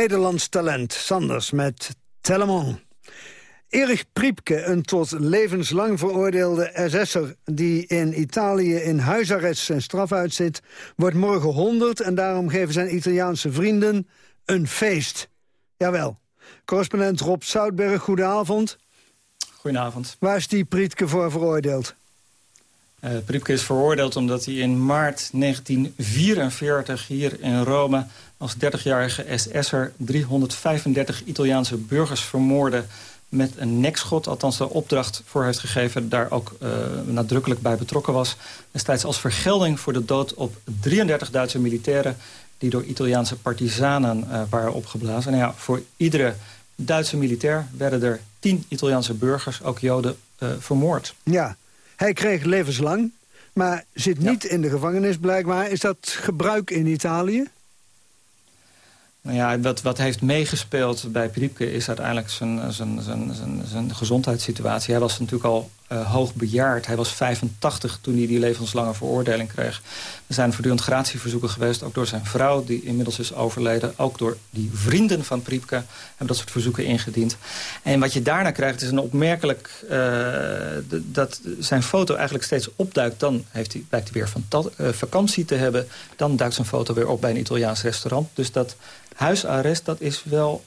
Nederlands talent, Sanders met Telemon. Erich Priepke, een tot levenslang veroordeelde SS'er... die in Italië in huisarrest zijn straf uitzit... wordt morgen 100 en daarom geven zijn Italiaanse vrienden een feest. Jawel. Correspondent Rob Zoutberg, goedenavond. Goedenavond. Waar is die Priepke voor veroordeeld? Uh, Priepke is veroordeeld omdat hij in maart 1944 hier in Rome als 30-jarige SS'er 335 Italiaanse burgers vermoorden met een nekschot, althans de opdracht voor heeft gegeven... daar ook uh, nadrukkelijk bij betrokken was. Destijds als vergelding voor de dood op 33 Duitse militairen... die door Italiaanse partisanen uh, waren opgeblazen. En ja, voor iedere Duitse militair werden er 10 Italiaanse burgers, ook Joden, uh, vermoord. Ja, hij kreeg levenslang, maar zit niet ja. in de gevangenis blijkbaar. Is dat gebruik in Italië? Nou ja, wat, wat heeft meegespeeld bij Priepke is uiteindelijk zijn, zijn, zijn, zijn, zijn gezondheidssituatie. Hij was natuurlijk al uh, hoogbejaard. Hij was 85 toen hij die levenslange veroordeling kreeg. Er zijn voortdurend gratieverzoeken geweest, ook door zijn vrouw... die inmiddels is overleden. Ook door die vrienden van Priepke hebben dat soort verzoeken ingediend. En wat je daarna krijgt is een opmerkelijk... Uh, dat zijn foto eigenlijk steeds opduikt. Dan heeft hij, blijkt hij weer van uh, vakantie te hebben. Dan duikt zijn foto weer op bij een Italiaans restaurant. Dus dat huisarrest, dat is wel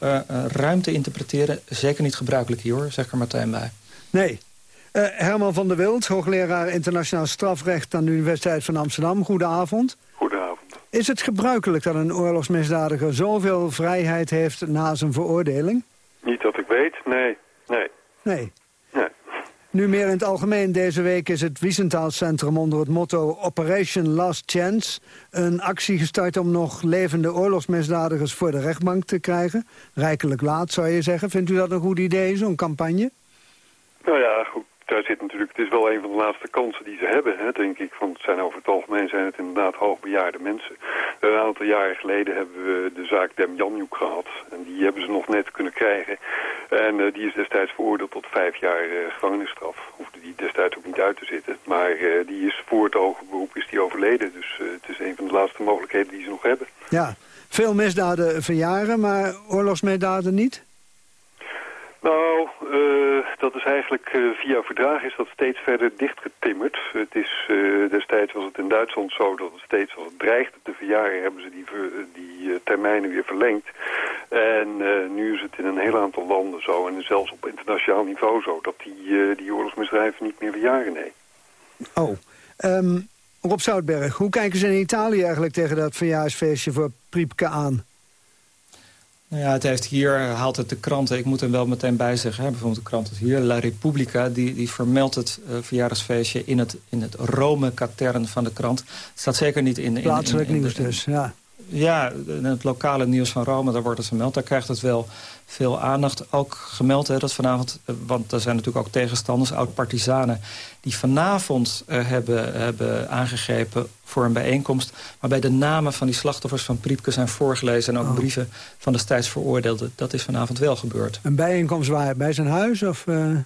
ruim te interpreteren. Zeker niet gebruikelijk hier, hoor, zeg er Martijn bij. Nee. Uh, Herman van der Wild, hoogleraar internationaal strafrecht... aan de Universiteit van Amsterdam. Goedenavond. Goedenavond. Is het gebruikelijk dat een oorlogsmisdadiger zoveel vrijheid heeft na zijn veroordeling? Niet dat ik weet, nee. Nee. Nee. Nee. Nu meer in het algemeen. Deze week is het Wiesenthal Centrum onder het motto Operation Last Chance... een actie gestart om nog levende oorlogsmisdadigers voor de rechtbank te krijgen. Rijkelijk laat, zou je zeggen. Vindt u dat een goed idee, zo'n campagne? Nou ja, goed. Daar het is wel een van de laatste kansen die ze hebben, hè, denk ik. Want het zijn over het algemeen zijn het inderdaad hoogbejaarde mensen. Een aantal jaren geleden hebben we de zaak Demjanjuk gehad. En die hebben ze nog net kunnen krijgen. En uh, die is destijds veroordeeld tot vijf jaar uh, gevangenisstraf. Hoefde die destijds ook niet uit te zitten. Maar uh, die is voor het hoge beroep is die overleden. Dus het is een van de laatste mogelijkheden die ze nog hebben. Ja, veel misdaden verjaren, maar oorlogsmisdaden niet? Nou, uh, dat is eigenlijk uh, via verdrag is dat steeds verder dichtgetimmerd. Het is, uh, destijds was het in Duitsland zo dat het steeds als het dreigde te verjaren... hebben ze die, die termijnen weer verlengd. En nu is het in een heel aantal landen zo, en zelfs op internationaal niveau zo... dat die, die oorlogsmisdrijven niet meer verjaren, nee. Oh, um, Rob Zoutberg, hoe kijken ze in Italië eigenlijk tegen dat verjaarsfeestje voor Priepke aan? Nou ja, het heeft hier, haalt het de kranten, ik moet er wel meteen bij zeggen... Hè, bijvoorbeeld de krant is hier, La Repubblica... die, die vermeldt het uh, verjaardagsfeestje in het, in het Rome-katern van de krant. Het staat zeker niet in... in Plaatselijk nieuws dus, ja. Ja, in het lokale nieuws van Rome, daar wordt het vermeld. Daar krijgt het wel veel aandacht. Ook gemeld hè, dat vanavond, eh, want er zijn natuurlijk ook tegenstanders, oud-partisanen... die vanavond uh, hebben, hebben aangegrepen voor een bijeenkomst... waarbij de namen van die slachtoffers van Priepke zijn voorgelezen... en ook oh. brieven van destijds veroordeelden. Dat is vanavond wel gebeurd. Een bijeenkomst waar? Bij zijn huis? Of, uh...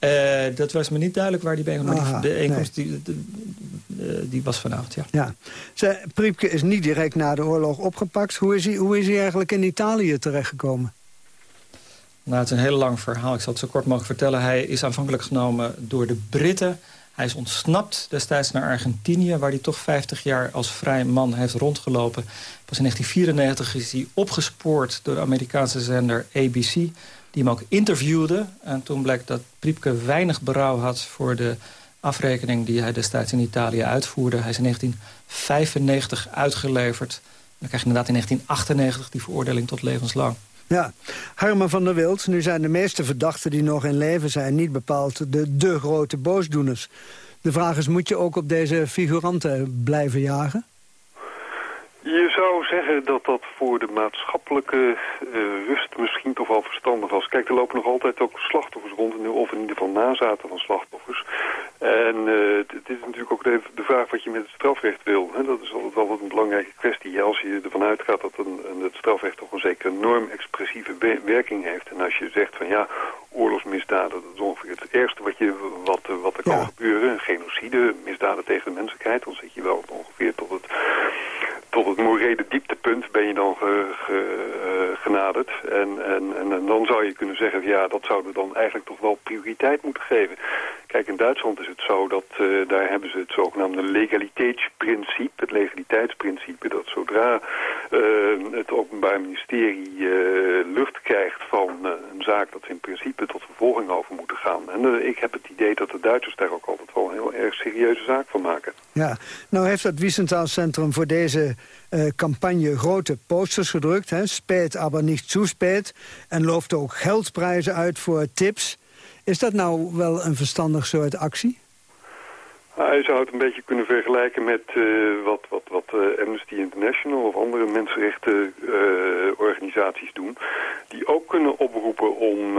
Uh, dat was me niet duidelijk waar die bijeenkomst... Maar die bijeenkomst nee. die, die, die, was vanavond, ja. ja. Priepke is niet direct na de oorlog opgepakt. Hoe is hij, hoe is hij eigenlijk in Italië terechtgekomen? Nou, het is een heel lang verhaal. Ik zal het zo kort mogelijk vertellen. Hij is aanvankelijk genomen door de Britten. Hij is ontsnapt destijds naar Argentinië... waar hij toch 50 jaar als vrij man heeft rondgelopen. Pas in 1994 is hij opgespoord door de Amerikaanse zender ABC die hem ook interviewde. En toen bleek dat Priepke weinig berouw had voor de afrekening die hij destijds in Italië uitvoerde. Hij is in 1995 uitgeleverd. dan krijg je inderdaad in 1998 die veroordeling tot levenslang. Ja, Harmen van der Wild, nu zijn de meeste verdachten die nog in leven zijn... niet bepaald de, de grote boosdoeners. De vraag is, moet je ook op deze figuranten blijven jagen? Je zou zeggen dat dat voor de maatschappelijke uh, rust misschien toch wel verstandig was. Kijk, er lopen nog altijd ook slachtoffers rond, of in ieder geval nazaten van slachtoffers. En uh, het is natuurlijk ook de, de, vraag wat je met het strafrecht wil. Hè? Dat is altijd wel een belangrijke kwestie. Als je ervan uitgaat dat een, een, het strafrecht toch een zekere norm-expressieve werking heeft. En als je zegt van ja, oorlogsmisdaden, dat is ongeveer het ergste wat, je, wat, wat er kan gebeuren. Genocide, misdaden tegen de menselijkheid, dan zit je wel ongeveer tot het tot het morele dieptepunt ben je dan ge, uh, genaderd. En, en, en, dan zou je kunnen zeggen, ja, dat zouden we dan eigenlijk toch wel prioriteit moeten geven. Kijk, in Duitsland is het zo dat uh, daar hebben ze het zogenaamde legaliteitsprincipe. Het legaliteitsprincipe dat zodra uh, het Openbaar Ministerie lucht krijgt van een zaak dat ze in principe tot vervolging over moeten gaan. En ik heb het idee dat de Duitsers daar ook altijd wel een heel erg serieuze zaak van maken. Ja, nou heeft het Wiesenthal Centrum voor deze campagne grote posters gedrukt. Hè, aber niet zu spät. En looft ook geldprijzen uit voor tips. Is dat nou wel een verstandig soort actie? Nou, je zou het een beetje kunnen vergelijken met uh, wat, wat, wat uh, Amnesty International of andere mensenrechtenorganisaties doen. Die ook kunnen oproepen om,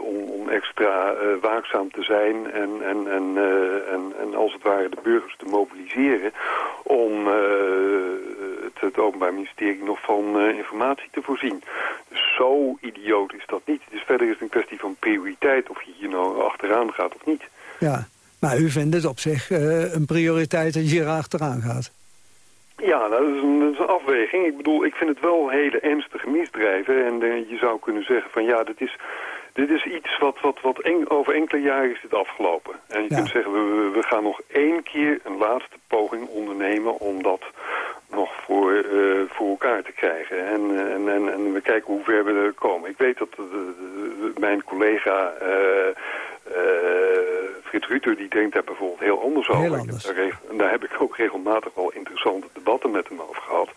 om, om, extra waakzaam te zijn en, en, en, en, en als het ware de burgers te mobiliseren om het, het Openbaar Ministerie nog van informatie te voorzien. Dus zo idioot is dat niet. Dus verder is het een kwestie van prioriteit of je hier nou achteraan gaat of niet. Ja, maar u vindt het op zich uh, een prioriteit dat je hier achteraan gaat? Ja, dat is, een, dat is, een, afweging. Ik bedoel, ik vind het wel hele ernstige misdrijven. En uh, je zou kunnen zeggen van ja, dit is, dit is iets wat, wat, wat en, over enkele jaren is dit afgelopen. En je ja. kunt zeggen, we, we gaan nog één keer een laatste poging ondernemen om dat nog voor, uh, voor elkaar te krijgen. En, en, en, en, we kijken hoe ver we er komen. Ik weet dat de, de, mijn collega uh, Frits Ruter, die denkt daar bijvoorbeeld heel anders over. Heel anders. Daar, daar, heb ik ook regelmatig wel interessante debatten met hem over gehad.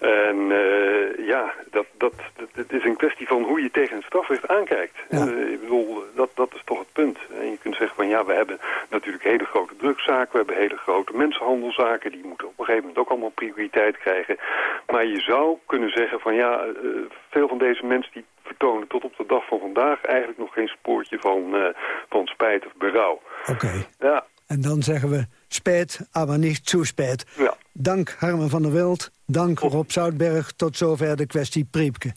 En uh, ja, dat, dat, dat, het is een kwestie van hoe je tegen een strafrecht aankijkt. Ja. Uh, ik bedoel, dat, dat is toch het punt. En je kunt zeggen van ja, we hebben natuurlijk hele grote drugszaken, we hebben hele grote mensenhandelzaken, die moeten op een gegeven moment ook allemaal prioriteit krijgen. Maar je zou kunnen zeggen van ja, uh, veel van deze mensen die vertonen tot op de dag van vandaag eigenlijk nog geen spoortje van, uh, van spijt of berouw. Oké. Okay. Ja. En dan zeggen we spijt, maar niet zu spijt. Ja. Dank Herman van der Wild, dank. Rob Zoutberg. Tot zover de kwestie Priepke.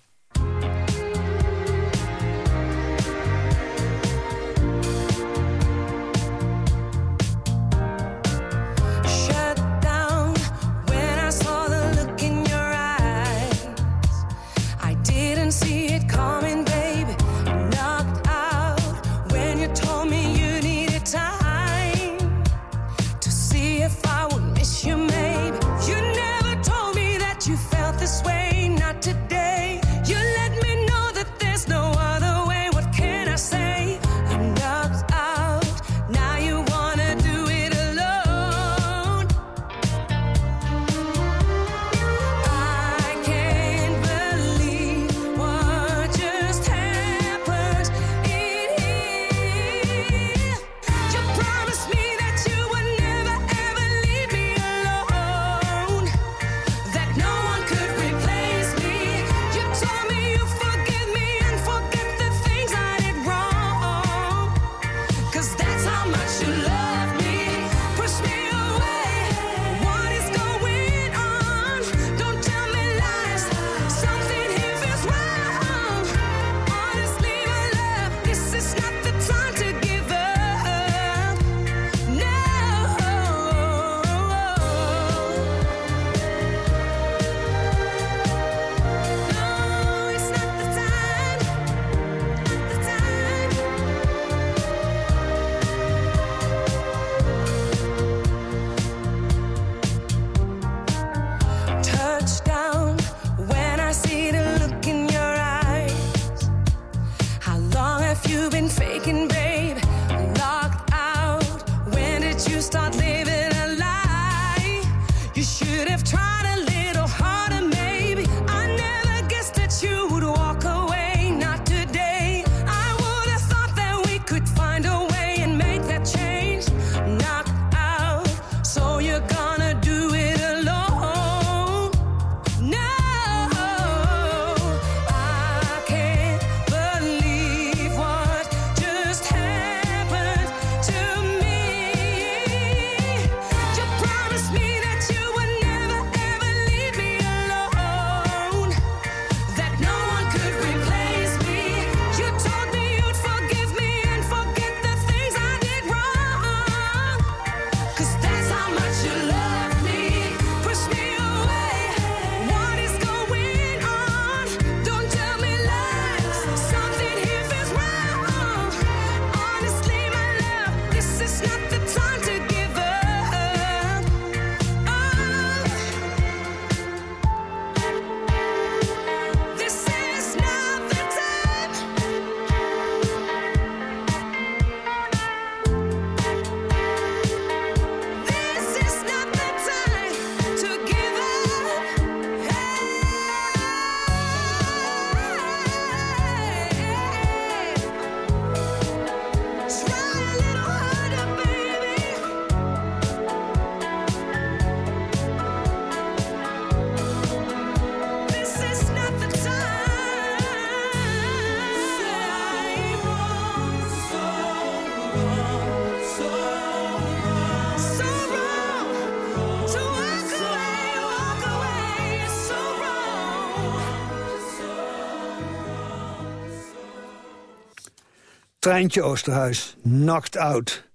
Treintje Oosterhuis, knocked out.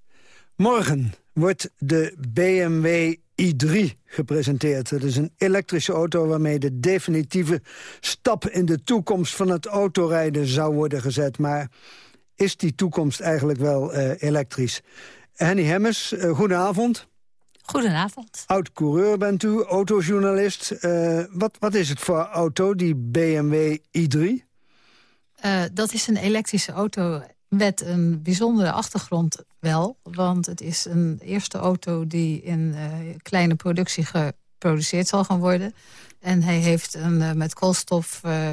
Morgen wordt de BMW i3 gepresenteerd. Het is een elektrische auto waarmee de definitieve stap in de toekomst van het autorijden zou worden gezet. Maar is die toekomst eigenlijk wel uh, elektrisch? Henny Hemmers, uh, goedenavond. Goedenavond. Oud-coureur bent u, autojournalist. Uh, wat, wat is het voor auto, die BMW i3? dat is een elektrische auto met een bijzondere achtergrond wel. Want het is een eerste auto die in uh, kleine productie geproduceerd zal gaan worden. En hij heeft een uh, met koolstof, uh,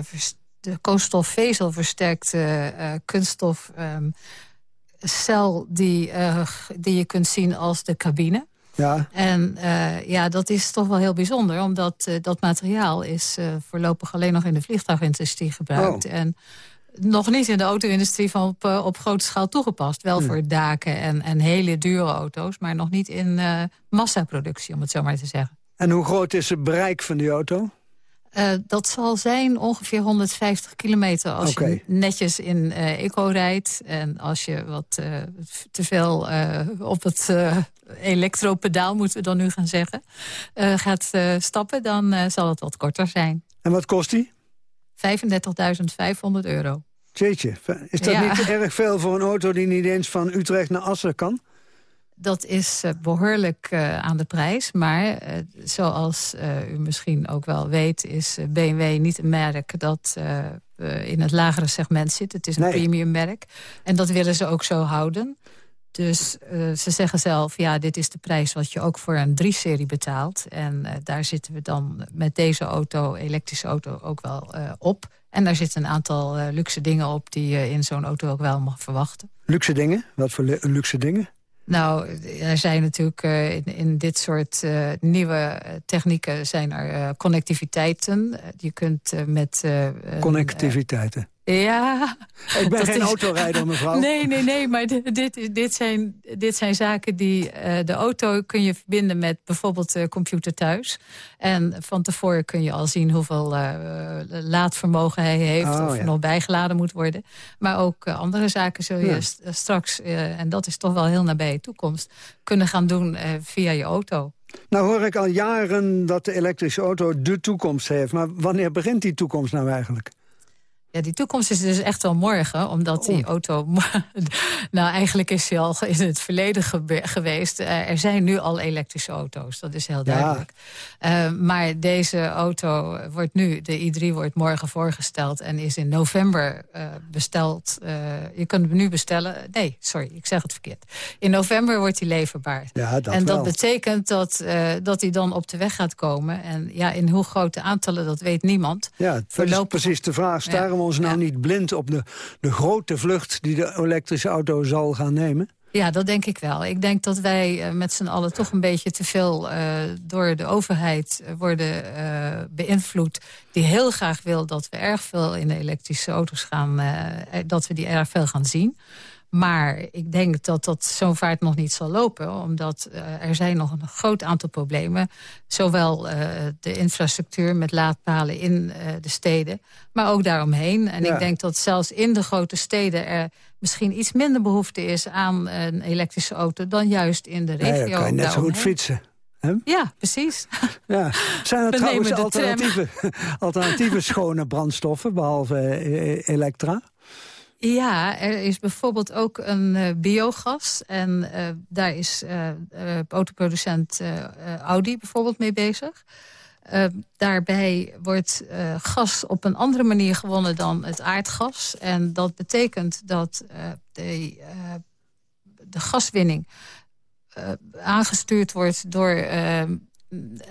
de koolstofvezel versterkte kunststof um, cel die, die je kunt zien als de cabine. Ja. En ja, dat is toch wel heel bijzonder, omdat dat materiaal is voorlopig alleen nog in de vliegtuigindustrie gebruikt. Oh. En nog niet in de auto-industrie van op, uh, op grote schaal toegepast. Wel voor daken en, en hele dure auto's, maar nog niet in uh, massaproductie, om het zo maar te zeggen. En hoe groot is het bereik van die auto? Uh, dat zal zijn ongeveer 150 kilometer als je netjes in eco rijdt. En als je wat te veel op het elektropedaal, moeten we dan nu gaan zeggen, gaat stappen, dan zal het wat korter zijn. En wat kost die? 35.500 euro. Jeetje, is dat niet erg veel voor een auto die niet eens van Utrecht naar Assen kan? Dat is uh, behoorlijk uh, aan de prijs. Maar uh, zoals u misschien ook wel weet... is BMW niet een merk dat in het lagere segment zit. Het is een nee. premium merk. En dat willen ze ook zo houden. Dus uh, ze zeggen zelf, ja, dit is de prijs wat je ook voor een 3-serie betaalt. En uh, daar zitten we dan met deze auto, elektrische auto, ook wel uh, op. En daar zitten een aantal luxe dingen op die je in zo'n auto ook wel mag verwachten. Luxe dingen? Wat voor luxe dingen? Nou, er zijn natuurlijk in, in, dit soort nieuwe technieken zijn er connectiviteiten. Je kunt met... Connectiviteiten? Ja. Ik ben geen is... autorijder, mevrouw. Nee, nee, nee, maar dit, dit, zijn, dit zijn zaken die... Uh, de auto kun je verbinden met bijvoorbeeld de computer thuis. En van tevoren kun je al zien hoeveel uh, laadvermogen hij heeft... Oh, of ja. nog bijgeladen moet worden. Maar ook uh, andere zaken zul je ja. straks... en dat is toch wel heel nabij de toekomst... kunnen gaan doen via je auto. Nou hoor ik al jaren dat de elektrische auto de toekomst heeft. Maar wanneer begint die toekomst nou eigenlijk? Ja, die toekomst is dus echt wel morgen, omdat die auto... *laughs* nou, eigenlijk is hij al in het verleden geweest. Uh, er zijn nu al elektrische auto's, dat is heel duidelijk. Ja. Uh, maar deze auto wordt nu, de i3 wordt morgen voorgesteld... en is in november uh, besteld. je kunt hem nu bestellen. Nee, sorry, ik zeg het verkeerd. In november wordt hij leverbaar. Ja, dat en dat wel. betekent dat, dat hij dan op de weg gaat komen. En ja, in hoe grote aantallen, dat weet niemand. Ja, dat is precies de vraag. Staren we ons nou ja. niet blind op de, de grote vlucht... die de elektrische auto zal gaan nemen? Ja, dat denk ik wel. Ik denk dat wij uh, met z'n allen toch een beetje te veel uh, door de overheid worden uh, beïnvloed. Die heel graag wil dat we erg veel in de elektrische auto's gaan, dat we die erg veel gaan zien. Maar ik denk dat dat zo'n vaart nog niet zal lopen. Omdat uh, er zijn nog een groot aantal problemen. Zowel uh, de infrastructuur met laadpalen in uh, de steden. Maar ook daaromheen. En ja. ik denk dat zelfs in de grote steden er misschien iets minder behoefte is aan een elektrische auto. Dan juist in de regio. Ja, kan je net zo goed fietsen. He? Ja, precies. Ja. *laughs* Zijn er We trouwens alternatieve, *laughs* alternatieve schone brandstoffen, behalve elektra? Ja, er is bijvoorbeeld ook een uh, biogas. En uh, daar is uh, autoproducent Audi bijvoorbeeld mee bezig. daarbij wordt gas op een andere manier gewonnen dan het aardgas. En dat betekent dat de, de gaswinning aangestuurd wordt door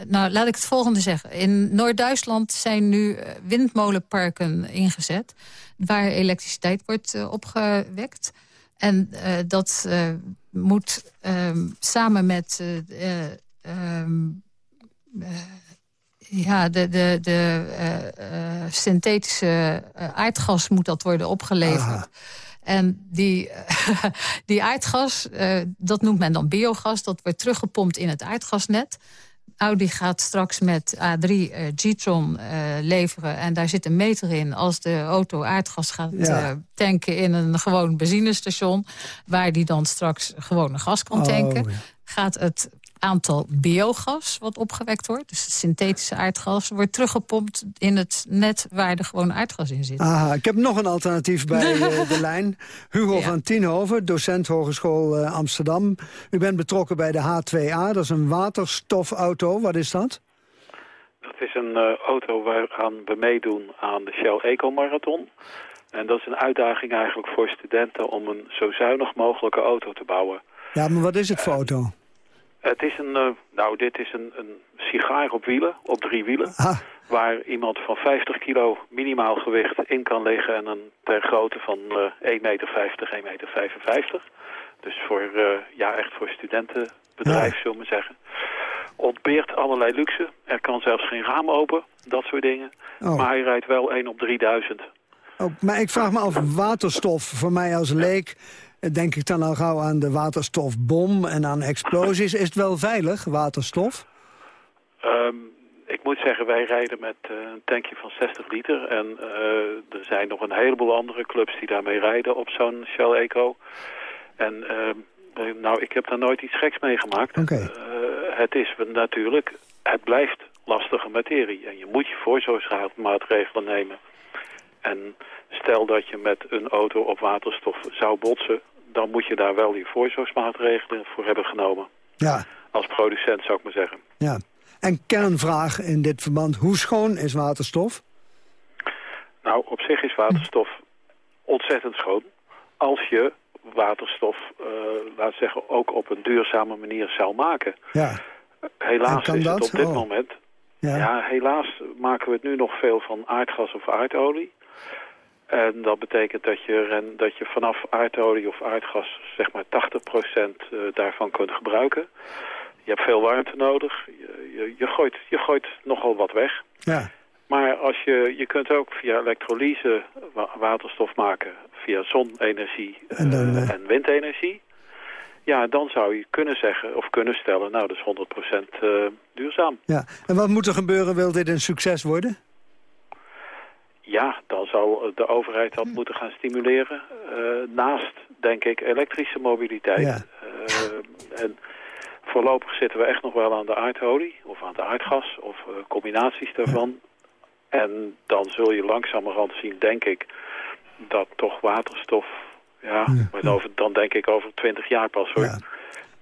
nou, laat ik het volgende zeggen. In Noord-Duitsland zijn nu windmolenparken ingezet... waar elektriciteit wordt uh, opgewekt. En uh, dat uh, moet um, samen met... Um, ja, de, de, de synthetische aardgas moet dat worden opgeleverd. Aha. En die, *laughs* die aardgas, dat noemt men dan biogas... dat wordt teruggepompt in het aardgasnet... Audi gaat straks met A3 uh, G-tron uh, leveren. En daar zit een meter in als de auto aardgas gaat ja. uh, tanken in een gewoon benzinestation. Waar die dan straks gewoon een gas kan tanken. Oh, ja. Gaat het aantal biogas wat opgewekt wordt, dus synthetische aardgas, wordt teruggepompt in het net waar er gewoon aardgas in zit. Aha, ik heb nog een alternatief bij uh, *laughs* de lijn. Hugo ja. van Tienhoven, docent Hogeschool uh, Amsterdam. U bent betrokken bij de H2A, dat is een waterstofauto. Wat is dat? Dat is een uh, auto waaraan we meedoen aan de Shell Eco Marathon. En dat is een uitdaging eigenlijk voor studenten om een zo zuinig mogelijke auto te bouwen. Ja, maar wat is het voor auto? Het is een, uh, nou dit is een, een sigaar op wielen, op drie wielen. Ah. Waar iemand van 50 kilo minimaal gewicht in kan liggen en een ter grootte van uh, 1,50 meter, 1,55 meter. Dus voor, uh, ja echt voor studentenbedrijf, ja. zullen we zeggen. Ontbeert allerlei luxe. Er kan zelfs geen raam open, dat soort dingen. Oh. Maar hij rijdt wel 1 op 3000. Oh, maar ik vraag me af, waterstof voor mij als leek denk ik dan al gauw aan de waterstofbom en aan explosies. Is het wel veilig, waterstof? Um, ik moet zeggen, wij rijden met uh, een tankje van 60 liter. En uh, er zijn nog een heleboel andere clubs die daarmee rijden op zo'n Shell Eco. En uh, nou, ik heb daar nooit iets geks meegemaakt. Okay. Het is natuurlijk, het blijft lastige materie. En je moet je voorzorgsmaatregelen nemen. En stel dat je met een auto op waterstof zou botsen... dan moet je daar wel die voorzorgsmaatregelen voor hebben genomen. Ja. Als producent zou ik maar zeggen. Ja. En kernvraag in dit verband, hoe schoon is waterstof? Nou, op zich is waterstof ontzettend schoon. Als je waterstof, uh, laat zeggen, ook op een duurzame manier zou maken. Ja. Helaas is dat? het op dit oh. moment... Ja. ja, helaas maken we het nu nog veel van aardgas of aardolie. En dat betekent dat je, dat je vanaf aardolie of aardgas zeg maar 80% daarvan kunt gebruiken. Je hebt veel warmte nodig. Je, je, je, gooit, je gooit nogal wat weg. Ja. Maar als je, je kunt ook via elektrolyse wa waterstof maken. Via zonenergie en, dan, uh... en windenergie. Ja, dan zou je kunnen zeggen of kunnen stellen... nou, dat is 100% uh, duurzaam. Ja. En wat moet er gebeuren? Wil dit een succes worden? Ja, dan zal de overheid dat moeten gaan stimuleren. Uh, naast, denk ik, elektrische mobiliteit. Ja. Uh, en voorlopig zitten we echt nog wel aan de aardolie of aan de aardgas of uh, combinaties daarvan. Ja. En dan zul je langzamerhand zien, denk ik, dat toch waterstof, ja, ja. Over, dan denk ik over twintig jaar pas hoor,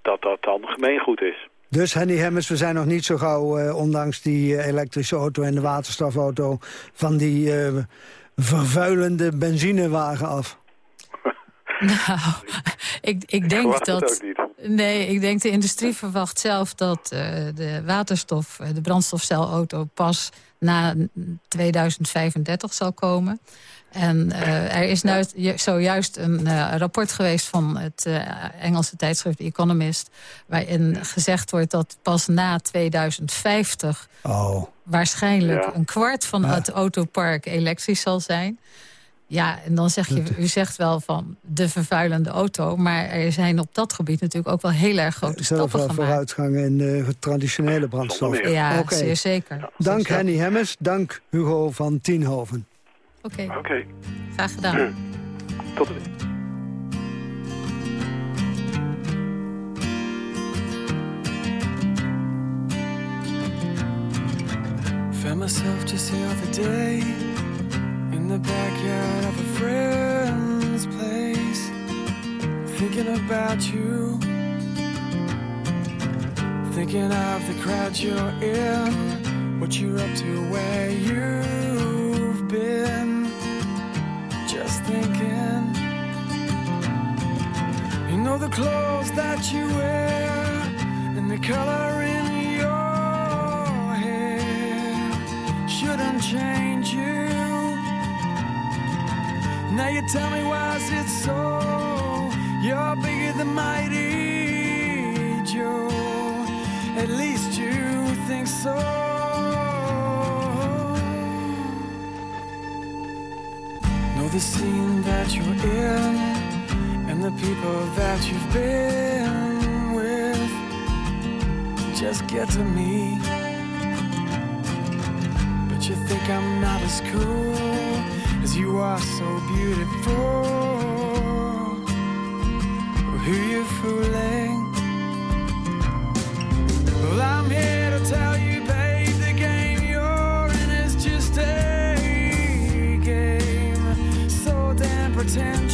dat dat dan gemeengoed is. Dus Henny Hemmers, we zijn nog niet zo gauw, uh, ondanks die uh, elektrische auto en de waterstofauto... van die uh, vervuilende benzinewagen af. *laughs* Nou, ik, ik denk dat... Nee, ik denk de industrie verwacht zelf dat de waterstof, de brandstofcelauto pas na 2035 zal komen. En uh, er is nu zojuist een uh, rapport geweest van het uh, Engelse tijdschrift The Economist... waarin gezegd wordt dat pas na 2050... Oh. waarschijnlijk ja. een kwart van ja. het autopark elektrisch zal zijn. Ja, en dan zeg je, u zegt wel van de vervuilende auto... maar er zijn op dat gebied natuurlijk ook wel heel erg grote stappen gemaakt. Vooruitgang in de traditionele brandstof. Ja, okay. zeer zeker. Ja. Dank Henny Hemmers, dank Hugo van Tienhoven. Oké. Okay. okay. Graag gedaan. Tot ziens. Found myself just the other day in the backyard of a friend's place, thinking about you, thinking of the crowd you're in, what you're up to, where you've been just thinking. You know the clothes that you wear and the color in your hair shouldn't change you. Now you tell me why is it so? You're bigger than mighty Joe. At least you think so. Know the scene that you're in and the people that you've been with. just get to me. But you think I'm not as cool as you are so beautiful. Who you fooling? Well, I'm here to tell you, the game you're in is just a game. So pretentious.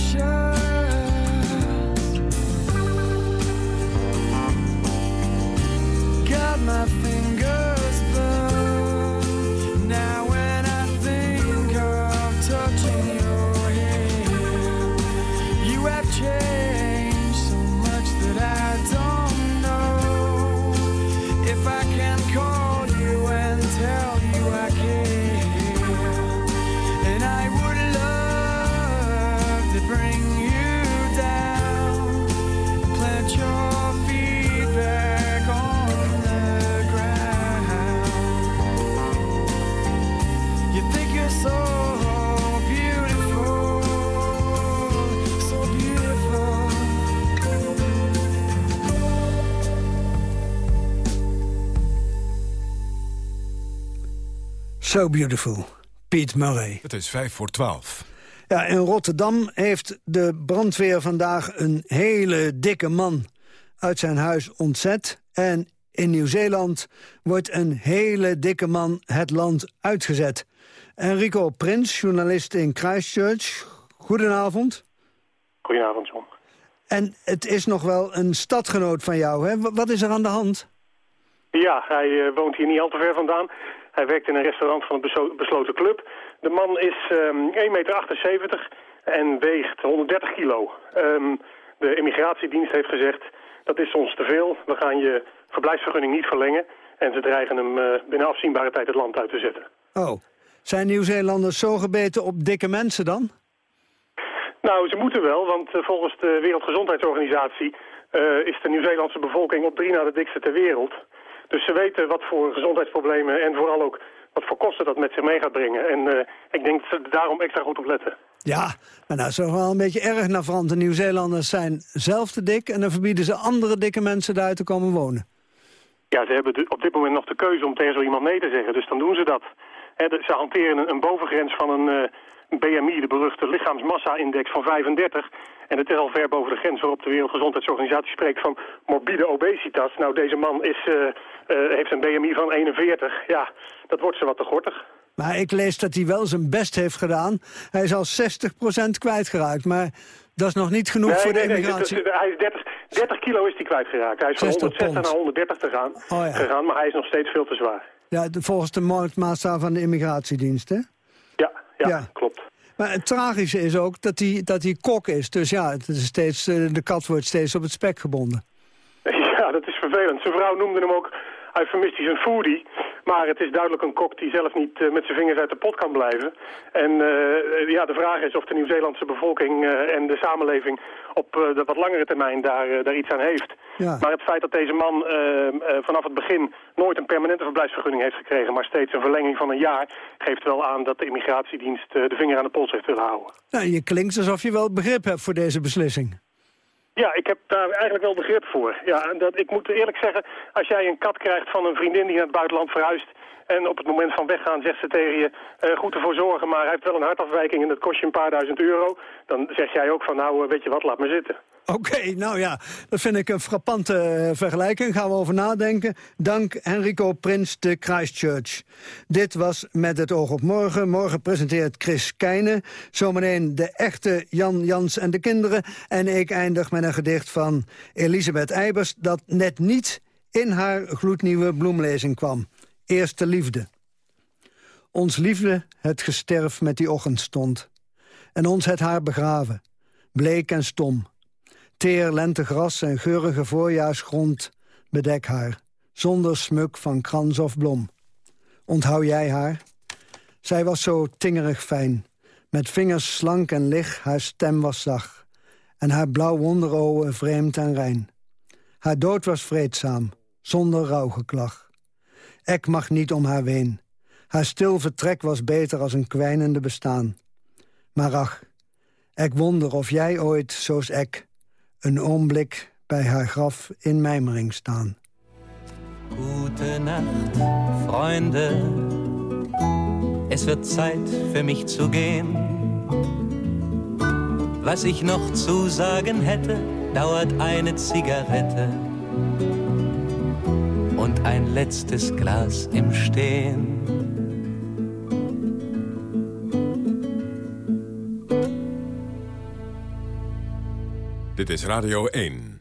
So Beautiful, Piet Murray. Het is vijf voor twaalf. Ja, in Rotterdam heeft de brandweer vandaag een hele dikke man uit zijn huis ontzet. En in Nieuw-Zeeland wordt een hele dikke man het land uitgezet. Enrico Prins, journalist in Christchurch. Goedenavond. Goedenavond, John. En het is nog wel een stadgenoot van jou, hè? Wa- Wat is er aan de hand? Ja, hij eh, woont hier niet al te ver vandaan. Hij werkt in een restaurant van een besloten club. De man is ehm 1,78 meter en weegt 130 kilo. Ehm, de immigratiedienst heeft gezegd, dat is ons te veel. We gaan je verblijfsvergunning niet verlengen. En ze dreigen hem eh, binnen afzienbare tijd het land uit te zetten. Oh, zijn Nieuw-Zeelanders zo gebeten op dikke mensen dan? Nou, ze moeten wel, want eh, volgens de Wereldgezondheidsorganisatie eh, is de Nieuw-Zeelandse bevolking op drie na de dikste ter wereld. Dus ze weten wat voor gezondheidsproblemen en vooral ook wat voor kosten dat met zich mee gaat brengen. En eh, ik denk dat ze daarom extra goed op letten. Ja, maar nou is toch wel een beetje erg navrant. De Nieuw-Zeelanders zijn zelf te dik... en dan verbieden ze andere dikke mensen daar te komen wonen. Ja, ze hebben op dit moment nog de keuze om tegen zo iemand nee te zeggen, dus dan doen ze dat. Ze hanteren een, een bovengrens van een eh, BMI, de beruchte lichaamsmassa-index van 35. En het is al ver boven de grens waarop de Wereldgezondheidsorganisatie spreekt van morbide obesitas. Nou, deze man is, eh, eh, heeft een BMI van 41. Ja, dat wordt ze wat te gortig. Maar ik lees dat hij wel zijn best heeft gedaan. Hij is al 60% kwijtgeraakt, maar dat is nog niet genoeg Nee, voor nee, de immigratie. dit- dit- hij is 30, 30 kilo is hij kwijtgeraakt. Hij is van 60 160 pond. naar 130 te gaan, Oh, ja. gegaan, maar hij is nog steeds veel te zwaar. Ja, volgens de marktmassa van de immigratiedienst, hè? Ja, ja, Ja. klopt. Maar het tragische is ook dat hij, dat hij kok is. Dus ja, het is steeds, eh, de kat wordt steeds op het spek gebonden. *laughs* Ja, dat is vervelend. Zijn vrouw noemde hem ook eufemistisch een foodie. Maar het is duidelijk een kok die zelf niet eh, met zijn vingers uit de pot kan blijven. En eh, ja, de vraag is of de Nieuw-Zeelandse bevolking eh, en de samenleving op de wat langere termijn daar, daar iets aan heeft. Ja. Maar het feit dat deze man vanaf het begin nooit een permanente verblijfsvergunning heeft gekregen, maar steeds een verlenging van een jaar, geeft wel aan dat de immigratiedienst de vinger aan de pols heeft willen houden. Nou, je klinkt alsof je wel begrip hebt voor deze beslissing. Ja, ik heb daar eigenlijk wel begrip voor. Ja, dat, ik moet eerlijk zeggen, als jij een kat krijgt van een vriendin die naar het buitenland verhuist... en op het moment van weggaan zegt ze tegen je, eh, goed ervoor zorgen... maar hij heeft wel een hartafwijking en dat kost je een paar duizend euro... dan zeg jij ook van, nou, eh, weet je wat, laat maar zitten. Oké, nou ja, dat vind ik een frappante eh, vergelijking. Gaan we over nadenken. Dank Enrico Prins de Christchurch. Dit was Met het oog op morgen. Morgen presenteert Chris Keijne. Zometeen de echte Jan Jans en de kinderen. En ik eindig met een gedicht van Elisabeth Eibers... dat net niet in haar gloednieuwe bloemlezing kwam. Eerste liefde. Ons liefde het gesterf met die ochtend stond. En ons het haar begraven. Bleek en stom. Teer lentegras en geurige voorjaarsgrond bedek haar, zonder smuk van krans of blom. Onthoud jij haar? Zij was zo tingerig fijn, met vingers slank en licht, haar stem was zacht, en haar blauw wonderogen vreemd en rein. Haar dood was vreedzaam, zonder rouwgeklag. Ik mag niet om haar ween, haar stil vertrek was beter als een kwijnende bestaan. Maar ach, ik wonder of jij ooit, zoals ik, een oomblik bij haar graf in mijmering staan. Gute Nacht, Freunde. Es wird Zeit für mich zu gehen. Was ich noch zu sagen hätte, dauert eine Zigarette und ein letztes Glas im Stehen. Dit is Radio 1.